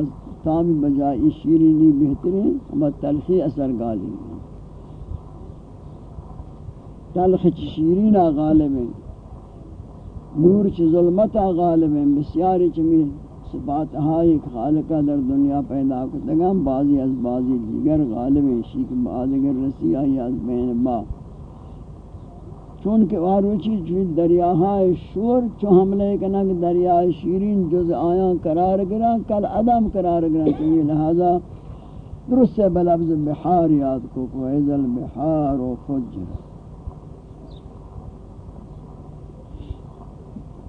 تامی بجائی شیرینی بہترین ہم تلخی اثر گالی. تلخ شیرین غالب ہیں نور چ ظلمت غالب ہیں بسیاری چمی صفات ہائی خالقہ در دنیا پیدا کرتگا بعضی از بعضی دیگر غالب ہیں شیک بعضگر رسی آئی از بین با چون کہ واروچی جو دریاہائے شور، چو حملے کنک دریائے شیرین جز آیاں قرار گرا، کل عدم قرار گرا چونی لہذا درست ہے، بلفظ بحار یاد کو کو ایزل بحار و فجر.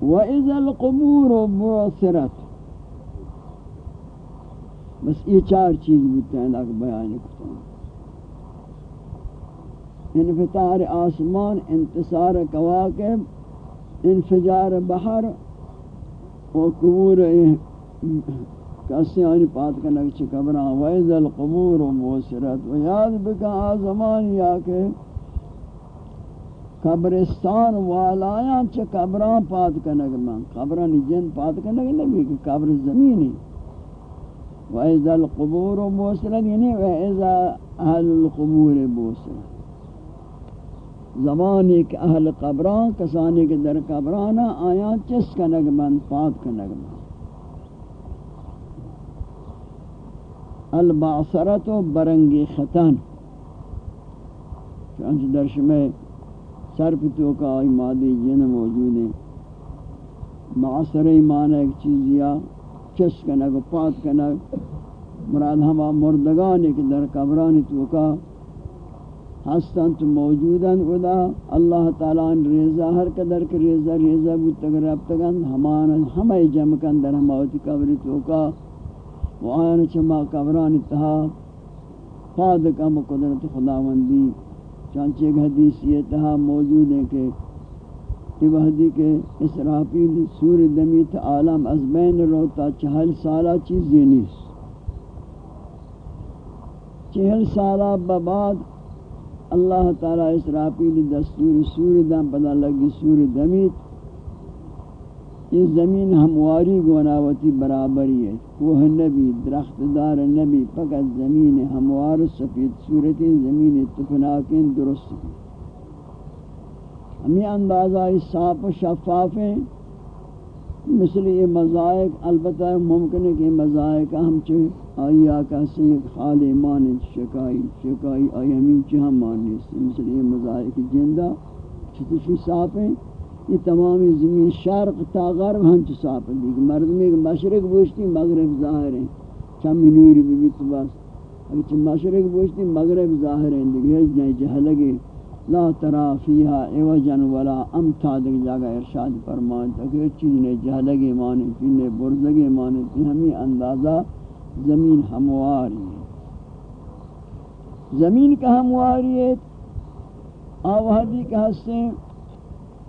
و ایزل قبور بس یہ چار چیز بودتے ہیں لاکھ بیان کتا ہوں انفتار آسمان، انتصار کواکب، انفجار بحر و قبور کسی آنی پات کا نکچ قبران ویز القبور و موسرت و یاد بکا آزمان یا کہ قبرستان والایا چھ قبران پات کا نگمان قبران جن پات کا نبی، کہ قبر زمینی ویز القبور و موسرت یعنی ویز اہل القبور موسرت زمانی کہ اہل قبران، کسانی کے در قبرانا آیاں چس کا نگمان پات کا نگمان البعثرت و برنگی ختن. چونچہ درش میں سرپ تو کا آئی مادی جن موجود ہیں. معصر ایمان ایک چیز یا چس کنگ پات کنگ. مراد ہما مردگانی کے در قبرانی تو کا ہستن تو موجودن ادا اللہ تعالیٰ ریزہ، ہر قدر کے ریزہ ریزہ بود تگر اب تگن ہمان ہمیں جمع کن در ہماوتی قبری تو کا. وآن چما قبران اتحا فاد کم قدرت خداوندی. چانچہ ایک حدیث یہ اتحا موجود ہے کہ یہ وحدی کے اسرافیل سور دمیت عالم از بین روتا چہل سالہ چیز یہ نیس چہل سالہ بعد اللہ تعالی اسرافیل دستور سور دم پدا لگی سور دمیت یہ زمین ہمواری گوناوتی برابری ہے۔ کوہ نبی درخت دار نبی، فقط زمین ہموار سفید صورتی زمین تفناکین درست ہمیں اندازہ صاف و شفاف ہیں۔ مثل یہ مزائق البتہ ممکن ہے کہ مزائق ہم چاہے آئی آقا سے خال ایمان شکائی شکائی آئی ہمیں چاہاں ماننے سے مثل یہ مزائق جندہ چھتشی صاف ہیں۔ یہ تمامی زمین شرق، تا غرب ہم ہنچ صاف ہے دیکھ مرد میں مشرق بوشتی مغرب ظاہر ہیں۔ چم نوری بھی بھی بس اگر چم مشرق بوشتی مغرب ظاہر ہیں۔ دیکھ ہیچ نہیں لا ترا فیہا عوجا ولا امتا دیکھ جاگا ارشاد فرمان تک یہ چیز نے جہلگی مانے، چیز نے برزگی مانے تھی ہمیں اندازہ زمین ہمواری ہے۔ زمین کا ہمواری ہے آوہدی کا حصے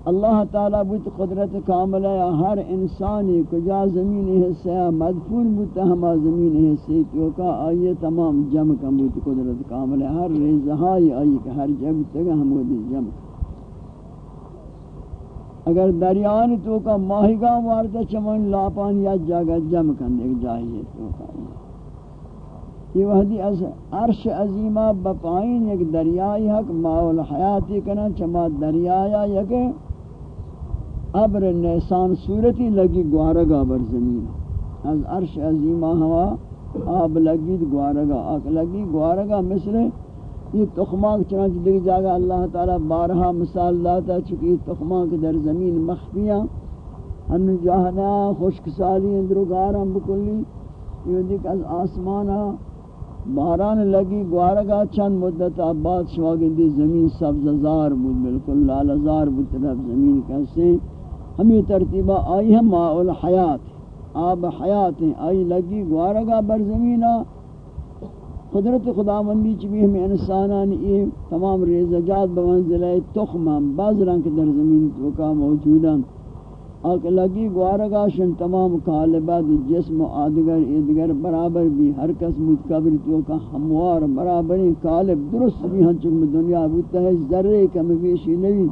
اللہ تعالی بوت قدرت کامل ہے، ہر انسانی کجا زمین حصہ مدفون بوتا ہما زمین حصہ تو کا آئیے تمام جمع کا بوت قدرت کامل ہے۔ ہر رزہائی آئی کہ ہر جب تک ہم وہ جمع۔ اگر دریان تو کا ماہیگاہ مارتا چمن لاپان یا جاگہ جمع کرنے جائیے تو کا۔ یہ وحدی از عرش عظیمہ بپائین یک دریائی حق ماول حیاتی کنا چما دریایا یک ابر نیسان صورتی لگی گوارگا بر زمین. از عرش عظیمہ ہوا آب لگی گوارگا آک لگی گوارگا مثل یہ تخماک چنانچہ دیکھ جاگا اللہ تعالی بارہا مثال لاتا چکہ یہ در زمین مخفیاں ہم جاہنا خوشک سالی اندرگارم بکلی. یہ دیکھ از آسمانا باران لگی گوارگا چند مدت آباد شواگندی زمین سبززار بود، بالکل لالزار بود، طرف زمین کیسے ہمیں ترتیبہ آئی ہم ماء الحیات۔ آب حیات ہیں۔ آئی لگی گوارگا بر زمینہ قدرت خداوندی چی بھی ہمیں انسانان یہ تمام ریزجات بمنزلہ تخمہ بعض رنگ در زمین توکا موجودا آکھ لگی گوارگا شن تمام قالبات جسم و آدگر ادگر برابر بھی۔ ہر کس متقبر توکا ہموار برابری قالب درست بھی ہنچک دنیا بودتا ہے۔ ذرے کم بیشی نہیں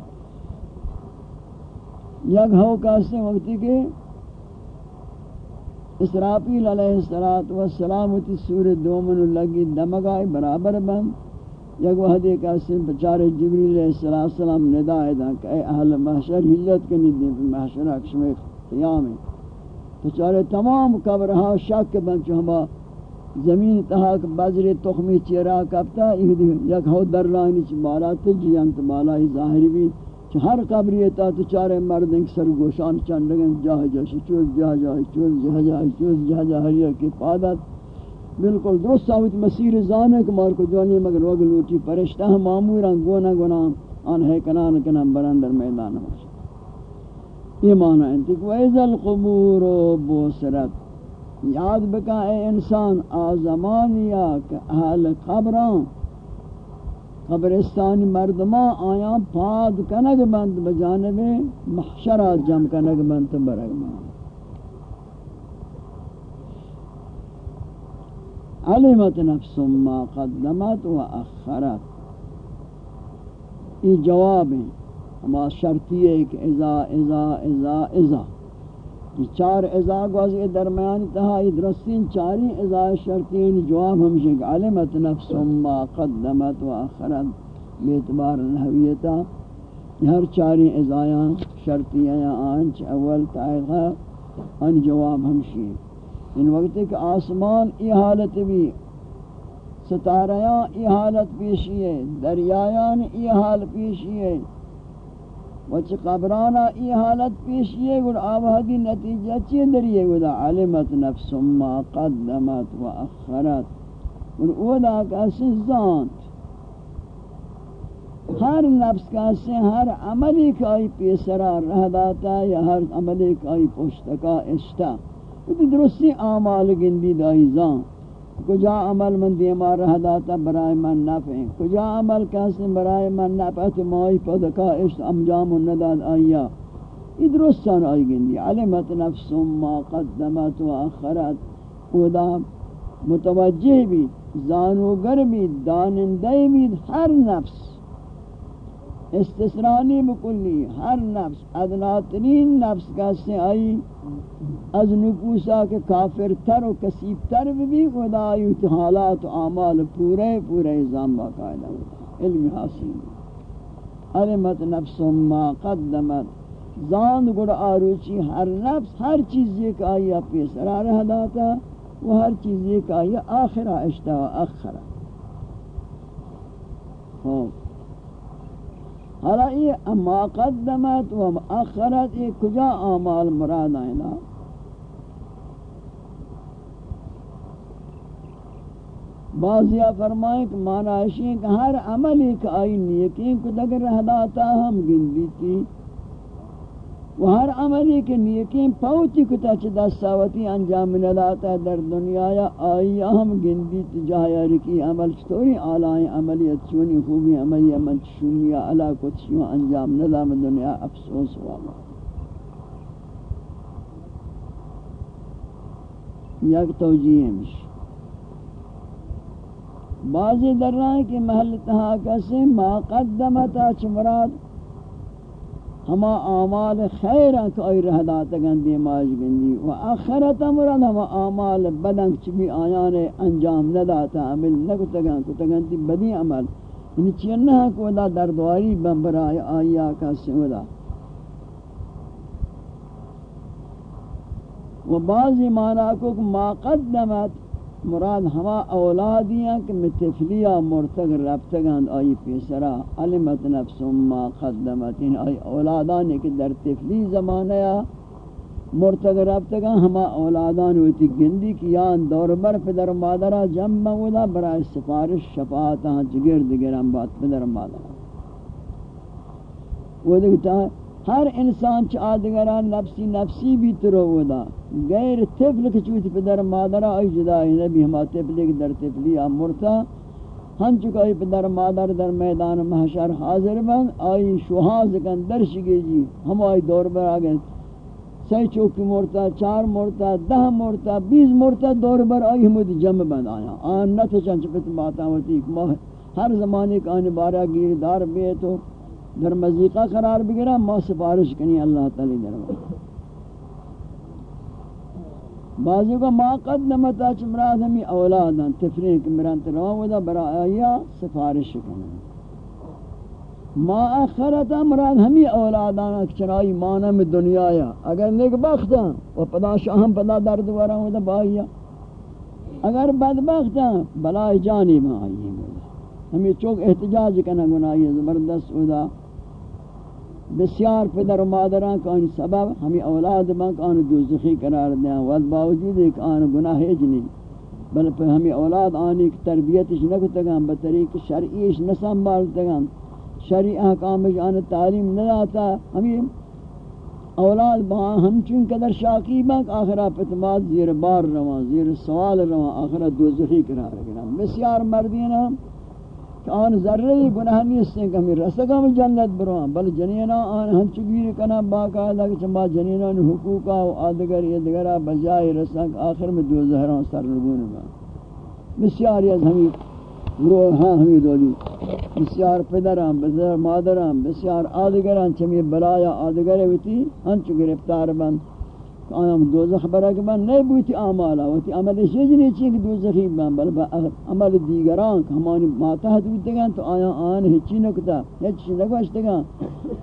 یک ہو کاسے وقتی کے اسرافیل علیہ السلام تی سور دومن لگی دمگائی برابر بم یک وحد ایک ایسے بچارے جبریل علیہ السلام ندا ادا کہ اے اہل محشر ہلت کنی دیں پر محشر اکشم قیام ہے۔ تمام قبرہا شک بنچو ہما زمین تحاک بزر تخمی چیرا کبتا یک ہو در لانی چی بالا تجی انت بالا ظاہری بھی۔ چی ہر قبری تا تو چارے مردن سر گوشان چندگن جاہ جاشی چوز جاہ جاہی چوز جاہ جاہی چوز جاہ جاہی کی پادت بالکل درست ثابت مسیر زانے کہ مار کو جوانی، مگر وگ لوٹی پرشتہ ماموران گونا گونا آن ہے کنان کنان برندر میدان ماشا یہ معنی ہے کہ وَإِذَا الْقُبُورُ بُوسِرَتْ یاد بکا اے انسان آزمانیا کہ اہل قبران قبرستانی مردمان آیاں پاد کنگ بند بجانب محشرات جم کنگ بند برگ مان علمت نفس ما قدمت و اخرت۔ یہ جواب ہیں ہما شرطی ہے کہ اذا اذا اذا اذا۔ یہ چار اذا گواز کے درمیان تہا یہ درستین چاری اذا شرطی ہیں جواب ہمشہ کہ علمت نفس ما قدمت و اخرت بیعتبار نحویتا ہر چاری اذایاں شرطی آنچ اول تائقہ ان جواب ہمشہ ان وقت کہ آسمان ای حالت بھی ستاریاں ای حالت پیشی ہے دریایان ای حال پیشی ہے۔ وچ قبرانا ای حالت پیشی ہے گر آوہدی نتیجہ چی دریئے گا علمت نفس ما قدمت و اخرت۔ گر اودا کسی زانت ہر نفس کا سے ہر عملی کا ای پیسرا رہ داتا یا ہر عملی کا ای پشتکا اشتا۔ تو درستی اعمال گندی دائی زان کجا عمل من دیما رہ داتا برائے من نفع؟ کجا عمل کسی برائے من نفع تو مائی پدکا اشت امجام نداد آیا؟ یہ درستان آئی گندی. علمت نفس ما قدمت و آخرت. ودا متوجہ بھی زانوگر بھی دانندہ بھی ہر نفس. استثرانی بکلی ہر نفس، ادناترین نفس کا سے آئی، از نکوسا کے کافر تر و کسیب تر بھی خدا آئی حالات و اعمال پورے پورے ازام باقاعدہ علم حاصل۔ علمت نفس ما قدمت۔ زاند گڑ آروچی، ہر نفس، ہر چیز ایک آئی اپنی سرار حداتا و ہر چیز ایک آئی آخرہ اشتا و اخرہ خوب۔ حالا یہ اما قدمت و اخرت یہ کجا اعمال مراد آئینا بعضیا فرمائیں کہ معنی ہے کہ ہر عمل ایک آئی نیکی کو دگر رہ داتا ہم گندی تھی و ہر عملی کے نیکیں پوچی کتا چھ دستاوتی انجام نداتا در دنیا یا آئی ہم گندی تجاہی رکی عمل چطوری آلائیں عملیت چونی خوبی عملی عمل چونی یا علا کچھیوں انجام ندام دنیا، افسوس والا. یک توجیہ ہمش بعضی در رہا ہے کہ محل تہا کسی ما قدمتا چمراد ہما اعمال خیر ہیں کہ آئی رہ داتا گندی ماج گندی، و آخرت مراد ہما اعمال بدن چبی آیان انجام نداتا، عمل نکتا گند کتا گندی بدی عمل. یعنی چین نہ ہاں کہ ودا دردواری بمبرائی آئی آکا سودا و بعضی معنی کو ما قدمت مراد ہما اولادیاں کہ متفلیہ مرتگ ربتگاند آئی پیسرا، علمت نفس ما قدمت ان آئی اولادان کہ در تفلی زمانہ یا مرتگ ربتگاند ہما اولادان ہوتی گندی کی یان دور بر پدر مادرہ جمع مولا برای سفارش شفاعت ہاں جگرد گرم بات پدر مادرہ وہ دیکھتا ہے ہر انسان چ آدگران نفسی نفسی بھی ترو ودا۔ غیر طفل کے چوتی پدر مادر آئی جدا نبی، ہما طفل کے در طفلی مرتا۔ ہم چکائی پدر مادر در میدان محشر حاضر بند، آئی شوہاز کن در شگی جی۔ ہم آئی دور بر آگئے۔ سی چوکی مرتا، چار مرتا، دہ مرتا، بیس مرتا دور بر آئی ہمیں جمع بند آیا۔ آن نتو چنچ پت باتا ہوتی ہر زمانے کا آنے بارا گیر دار بے تو در مزیقہ قرار بگرا ما سفارش کنی، اللہ تعالی دربار بعضی کو ما قدمتا چمراد ہمیں اولاداں، تفریق مرانت روان ودا برا آیا سفارش کرنا ما اخرتا مراد ہمیں اولاداں، چنائی مانا میں دنیا یا. اگر نیک بختا ہاں، و پدا شاہم، پدا درد ورا ودا بایا اگر بدبختا ہاں، بلائے جانی میں آئی ہمیں چوک احتجاج کرنا گناہی زبردست ودا. بسیار پدر و مادران کا ان سبب ہمیں اولاد من کا ان دوزخی قرار دیں ود باوجود ایک آن گناہ جنی بل پر ہمیں اولاد آنی کی تربیتش نکتگاں بطریق شرعیش نسنبالتگاں شرعی احکامش آن تعلیم نداتا. ہمیں اولاد با ہم چون قدر شاکی بانک آخرہ پتماد زیر بار روان، زیر سوال روان آخرہ دوزخی قرار دیں بسیار مردین ہم کہ آن ذرہ گناہ نیستیں کہ ہمیں رسکہ میں جنت بروان، بل جنینہ آن ہم چگیر کنا باقاعدہ کہ چنبا جنینہ نے حقوقہ و آدگر یہ دگرہ بجائے رسک آخر میں دو زہران سر لگونے با بسیاری از ہمیں گروہ ہاں ہمیں دولی۔ بسیار پدران بسیار مادران بسیار آدگران چمی بلایا آدگرے ہوتی ہنچو گرفتار بند۔ آیام دوزخ برای که من نبوتی آمالا. وقتی عمل شیج نیچی که دوزخی بن بل عمل دیگران که همانی ماتحت بودتگن تو آیا آن هیچی نکتا هیچی نگوشتگن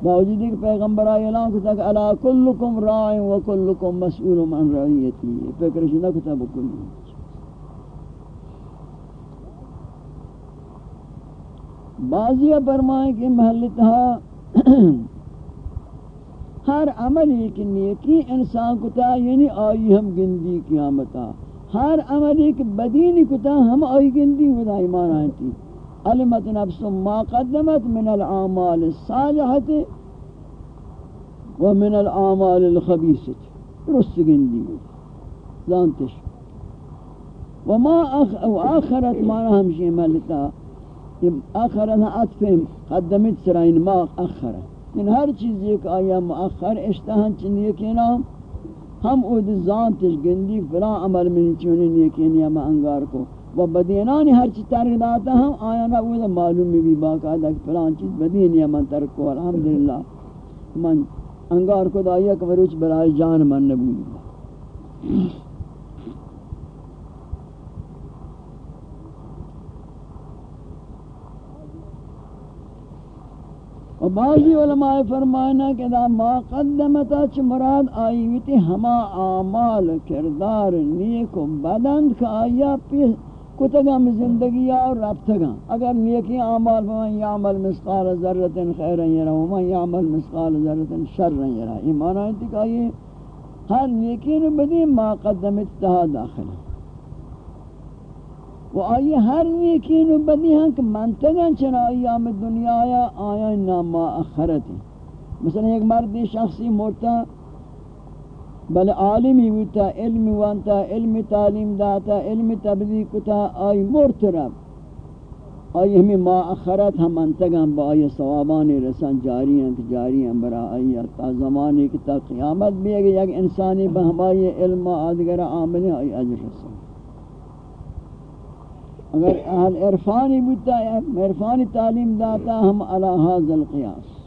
باوجودی که پیغمبر آئی اعلان کتا کہ الا کلکم رائن و کلکم مسئول من رائیتی فکرش نکتا بکلی بعضی فرمائیں کہ محلتها ہر عمل ایک نیکی انسان کتا یعنی آئی ہم گندی قیامتا۔ ہر عمل ایک بدین کتا، ہم آئی گندی ودا ایمان آئیتی علمت نفس ما قدمت من العامال الصالحت ومن العامال الخبیثت۔ رست گندی ودا۔ زانتش۔ وما آخرت مانا ہمشی ملتا آخرت عطف قدمت سرائن ما آخرت۔ ان ہر چیز ایک آیا مؤخر اشتہن چنیے کے نام ہم اود ذاتش گندی فلاں عمل میں چونی نیکین یا ما انگار کو و بدینانی ہر چیز ترک داتا ہم آیا نا وہ معلوم بھی باقاعدہ کہ فلاں چیز بدین یا من ترک کو الحمدللہ من انگار کو دایا کہ وروچ برای جان من نبوی و بعضی علماء فرمانا کہ دا ما قدمتا چھ مراد آئی ویتی ہما آمال کردار نیک و بدند کا آیا پی کتگا میں زندگی اور ربتگا اگر نیکی آمال فمن یعمل مسقال ذرت خیر یرا ومن یعمل مسقال ذرت شر یرا۔ ایمان آئیتی کہ آئی ہر نیکی نو بدی ما قدمت تہا داخل۔ ہے و آئی ہر نیکی نو بدی ہاں کہ منتگن چنا ایام دنیا آیا آیا نام آخرت مثلا ایک مرد شخصی مرتا بل عالمی ہوتا علم وانتا علم تعلیم داتا علم تبلیغ کتا، آئی مرترب آئی ہمیں ما اخرت ہم منتگن با آئی ثوابانی رسان جاری ہیں جاری ہیں برا آئی۔ تا زمانی کتا قیامت بھی ہے کہ یک انسانی بہمائی علم آدگر عامل آئی عجر رسان اگر اہل عرفانی بودتا ہے عرفانی تعلیم داتا، ہم علی حاضر القیاس۔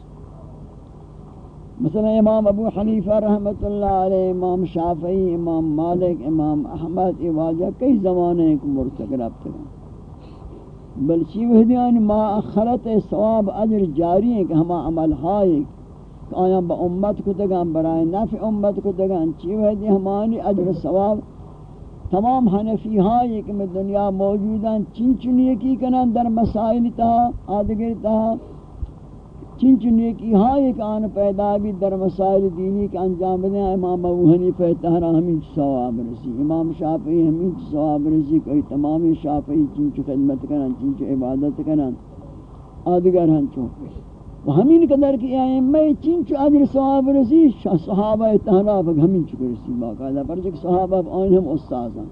مثلا امام ابو حنیفہ رحمت اللہ علیہ، امام شافعی، امام مالک، امام احمد واجہ کئی زمانے ایک مرتق رابطہ بلچی وحدیان ما اخرت ثواب عجر جاری ہیں کہ ہما عمل ہائے آیا با امت کو تگان برائے نفع امت کو تگان چی وحدی، ہمانی عجر ثواب تمام حنفی ہاں ایک میں دنیا موجوداں چن چنی کی کنن در مسائل تا آدگر تا۔ چن چنی کی ہاں ایک آن پیدا بھی در مسائل دینی کے انجام دیں امام ابو حنیفہ تہرا ہمیں ثواب رسی، امام شافعی ہمیں ثواب رسی کوئی تمام شافعی چن چ خدمت کرن چن چ عبادت کرن آدگر ہن چوں ہمین قدر کی ائمہ چین چو اجر ثواب رسی صحابہ تہنا بگ ہمین چو رسی باقاعدہ پر جو صحابہ ان ہم استاد ہیں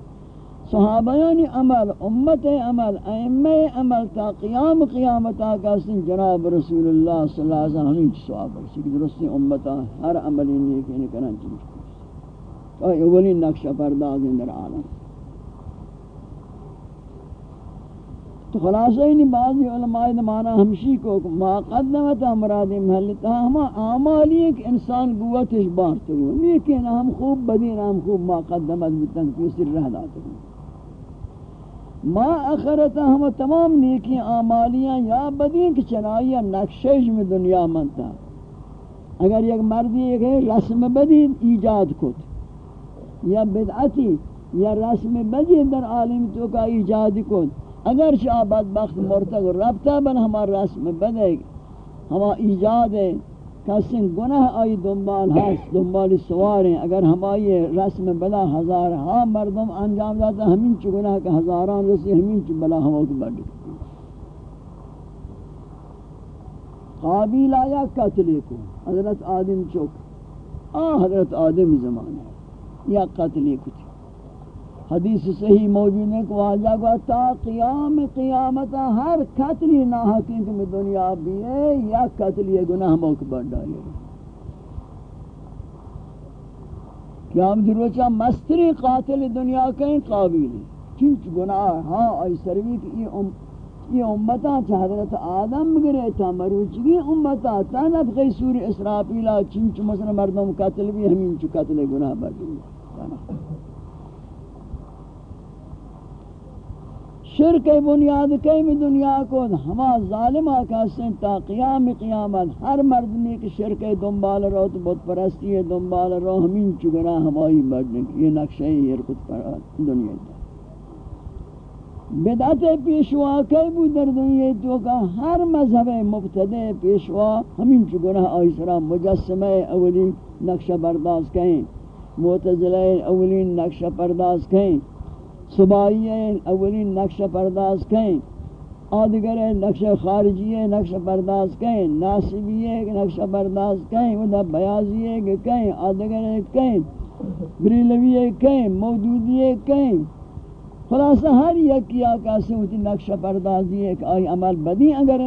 صحابہ یعنی عمل، امت عمل ائمہ عمل تا قیام قیامت کا سن جناب رسول اللہ صلی اللہ علیہ وسلم ہمین ثواب رسی. درست امت ہر عمل نیک ان کرن چیز اور اولین نقشہ پرداز اندر عالم. تو خلاصہ ہی نہیں علماء مانا ہمشی کو ما قدمتا مراد محلتا ہما آمالی ایک انسان قوتش بارتا ہو لیکن ہم خوب بدین، ہم خوب ما قدمت بتن کیسر رہ داتا ہو ما اخرتا ہم تمام نیکی آمالیاں یا بدین کہ چنائیہ نقشش میں دنیا منتا۔ اگر یک مردی ایک ہے، رسم بدین ایجاد کت۔ یا بدعتی یا رسم بدین در عالم تو کا ایجاد کت۔ اگر شاہ بدبخت مرتق ربطہ بن ہما رسم بدے، ہما ایجاد ہے، کسن گناہ آئی دنبال ہست، دنبال سواریں اگر ہمائی رسم بلا ہزار ہاں مردم انجام داتا، ہمین چو گناہ کا ہزاران رسی، ہمین چو بلا ہما کو بڑھ قابیل آیا قتلے کو، حضرت آدم چوک۔ آہ حضرت آدم زمانہ یا قتلے کو تھی۔ حدیث صحیح موجود ہے کہ واجہ کو تا قیام قیامتا ہر قتلی نہ حقیق میں دنیا بھی ہے، یا قتلی گناہ مکبر ڈالے قیام دروچہ مستری قاتل دنیا کہیں قابل ہے۔ چنچ گناہ ہاں آئی سروی کہ یہ امتا چا حضرت آدم گرے تا مروچگی امتا تا نفقی سور اسرافیلا چنچ مثلا مردم قتل بھی ہمین چو قتل گناہ بڑھ بردی شرک بنیاد کئی میں دنیا کو ہما ظالم آکاسیں تا قیام قیامت، ہر مرد میں کہ شرک دنبال رو تو بہت پرستی ہے دنبال رو ہمین چگنا ہمائی مردن یہ نقشہ ہی ارکت پر دنیا تا بدعت پیشوا کئی بود در دنیا تو کا ہر مذہب مبتدع پیشوا ہمین چگنا آئی سرا مجسمہ اولی نقشہ برداز کہیں، معتزلہ اولین نقشہ پرداز کہیں۔ صبائی اولین نقش پرداز کہیں، آدگر نقش خارجی نقش پرداز کہیں ناصبی نقش پرداز کہیں ودا بیازی کہیں، آدگر کہیں بریلوی کہیں موجودی کہیں۔ خلاصہ ہر یک کیا کیسے ہوتی نقش پردازی ایک آئی عمل بدی اگر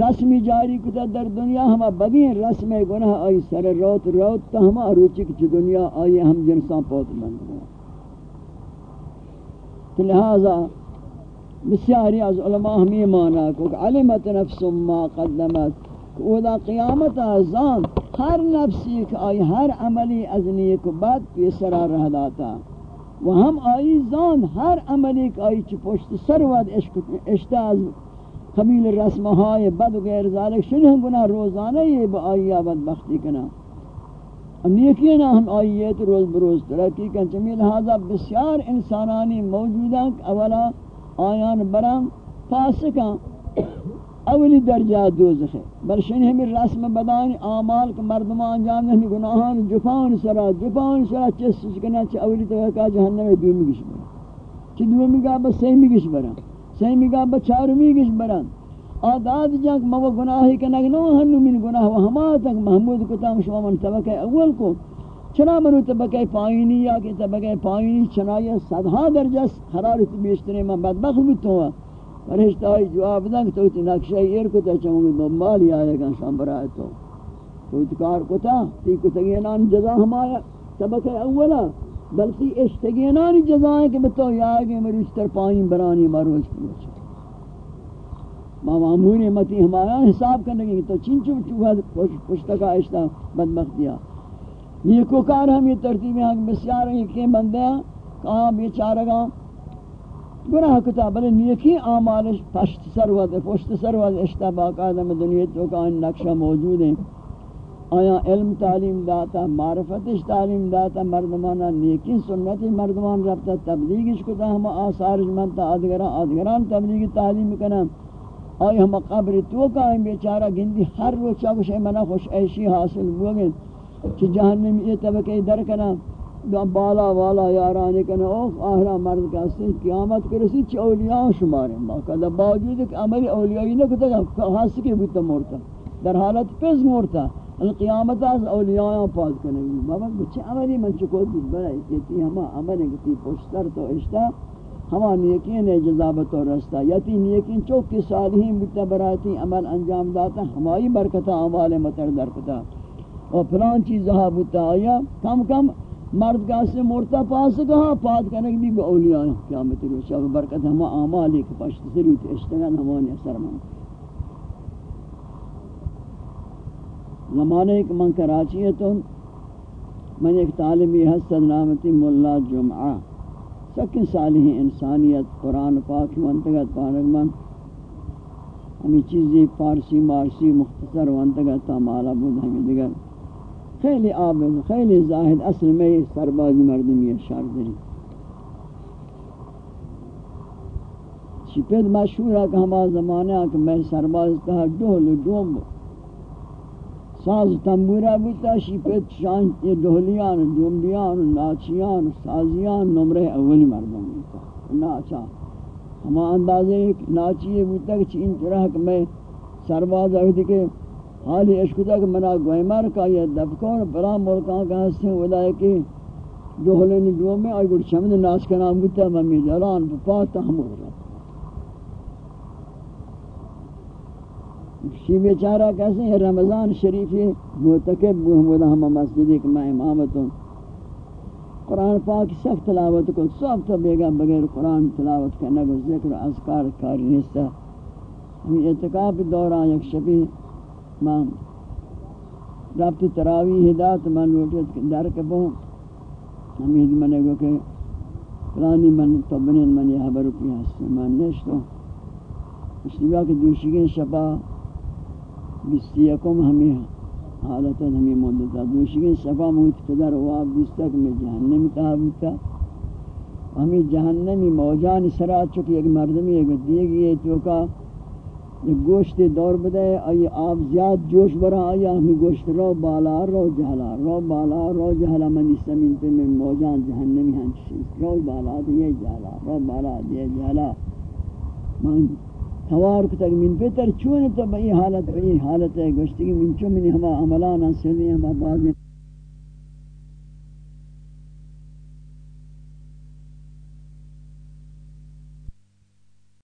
رسمی جاری کتا در دنیا، ہما بدی رسم گناہ آئی سر روت روت تا ہما روچک چی دنیا آئی ہم جنسان پوت بند گئے لہذا بسیاری از علماء ہمیں مانا کو کہ علمت نفس ما قدمت، کہ دا قیامت ازان ہر نفسی کہ آئی ہر عملی از نیک بد پیسرا رہ داتا۔ و ہم آئی زان ہر عملی کہ آئی چی پشت سر ود اشتا از قبیل رسمہائی بد و غیر ذالک شنہ گناہ روزانہ یہ با آئی بدبختی کنا نیکی نہ ہم آئیت روز بروز ترقی کن چمی لہذا بسیار انسانانی موجودہ اولا آیان برام فاسقاں اولی درجہ دوزخ ہے۔ بلشن ہمیں رسم بدان آمال کے مردمان جان ہمیں گناہان جفان سرا جفان سرا چس چکنا چھ اولی توقع جہنم دومی گش برا۔ چھ دومی گا بس سیمی گش برا۔ سیمی گا بس چارمی گش برا۔ آداد جنگ مو گناہی کنگ نو ہنو من گناہ و ہما تک محمود کو تام شما من طبقہ اول کو. چنا منو طبقہ پائینی یا کہ طبقہ پائینی چنا چنائی صدہا درجہ حرارت بیشترے میں بدبخت بیتوں ہوا فرشتہ جواب دنگ تو تی نقشہ ایر کو تا چونگی دنبالی آئے گا شام برائے تو. تو اتکار کو تا تی کو تگینان جزا ہمایا طبقہ اولا بلکہ اشتگینانی جزائیں کہ بتو یا آگے مروچتر پائین برانی مروچ پروچ ما معمول متی ہمارا حساب کرنے گے تو چین چو چوہا پشتکا اشتا بدبختیا یہ کو کار ہم یہ ترتیب ہیں بسیار ہیں کہ بندے کہاں بیچارگا گناہ کتا، بلے نیکی آمالش پشت سر وقت پشت سر اشتا باقاعدہ میں دنیا تو کا ان نقشہ موجود ہیں۔ آیا علم تعلیم داتا، معرفتش تعلیم داتا، مردمانا نیکی سنت مردمان ربتا تبلیغش کتا ہم آثارش منتا آدگران آدگران تبلیغ تعلیم کنم آئی ہم قبر تو کا ہم بیچارہ گندی ہر روز چاوش منا خوش عیشی حاصل ہوگن کہ جہنم یہ طبقہ در کنا بالا والا یارانے کنا او آہرہ مرد کا سے قیامت کے رسی چھ اولیاء شمار ہیں۔ باقاعدہ باوجود کہ عملی اولیائی نہ کتا حاصل کے بودتا مورتا۔ در حالت پز مورتا۔ القیامت از اولیاء پاس کرنے بابا بچے عملی من چکو دید بڑا کہتی ہما عملی کتی پشتر تو اشتا ہما نیکین جزابت و رستہ۔ یتی نیکین چوک کی صالحین بیتا براتی عمل انجام داتا، ہمائی برکتا، عمال متر در کتا اور پلان چیز ہا بوتا آیا کم کم مرد کا سے مرتا پاس کہا پاد کرنے بھی اولیاء قیامت روز برکت ہم اعمال ایک پشت سروت اشتغل ہمانی اثر من زمانے ایک من کراچی ہے تو، من ایک طالبی حسد نامتی مولا جمعہ۔ سکن صالح انسانیت، قرآن پاک منتگت پانک من ہمیں چیزیں فارسی، مارسی، مختصر منتگت تا مالا بود ہمیں دیگر. خیلی عابد خیلی زاہد، اصل میں سربازی مردمی اشار دری شپید مشہور ہے کہ ہمارا زمانہ کہ میں سرباز تہا ڈول ڈوم ساز تنبورہ بودتا شپید شان یہ ڈولیان ڈومبیان ناچیان، سازیان نمرے اولی مردم بودتا ناچا۔ ہما اندازے ناچیے بودتا کہ چین طرح کہ میں سرباز آئی کہ حالی عشق تک منا گویمر کا یہ دفکون بلا ملکان کا ہستے ہیں ودائے کہ جو حلین آئی گوڑ چمد ناس کا نام گتا ممی جلان پا تحمل رہا شی بیچارہ کیسے ہیں، رمضان شریفی متقب محمودہ ہم مسجد ایک میں امامت ہوں۔ قرآن پاک سخت تلاوت کو، سب تو بیگا بغیر قرآن تلاوت کرنے کو ذکر اذکار کاری نیستا ہمیں اعتقاب دوران یک شبی من ربط تراوی ہدایت من لوٹت در کے بہوں۔ ہمیں من گو کہ فلانی من طبنین من یہ حبر کی ہستے من نشتو اس لیے کہ دوشگین شپا بیستی اکم ہمیں حالتا ہمیں مدتا دوشگین شپا موت پدر واب بیستا کہ میں جہنم تحابیتا ہمیں جہنمی موجان سرات چکی ایک مردمی ایک دیگی ہے تو کا یہ گوشت دور بدے آئی آپ زیاد جوش برا آیا ہمیں گوشت رو بالا رو جہلا رو بالا رو جہلا منی سمین پہ میں موجان جہنمی ہنچی رو بالا دیئے جہلا رو بالا دیئے جہلا من توار کو تک من پیتر چون تو بئی حالت بئی حالت ہے گوشتی من چون من ہما عملان سلی ہما بعض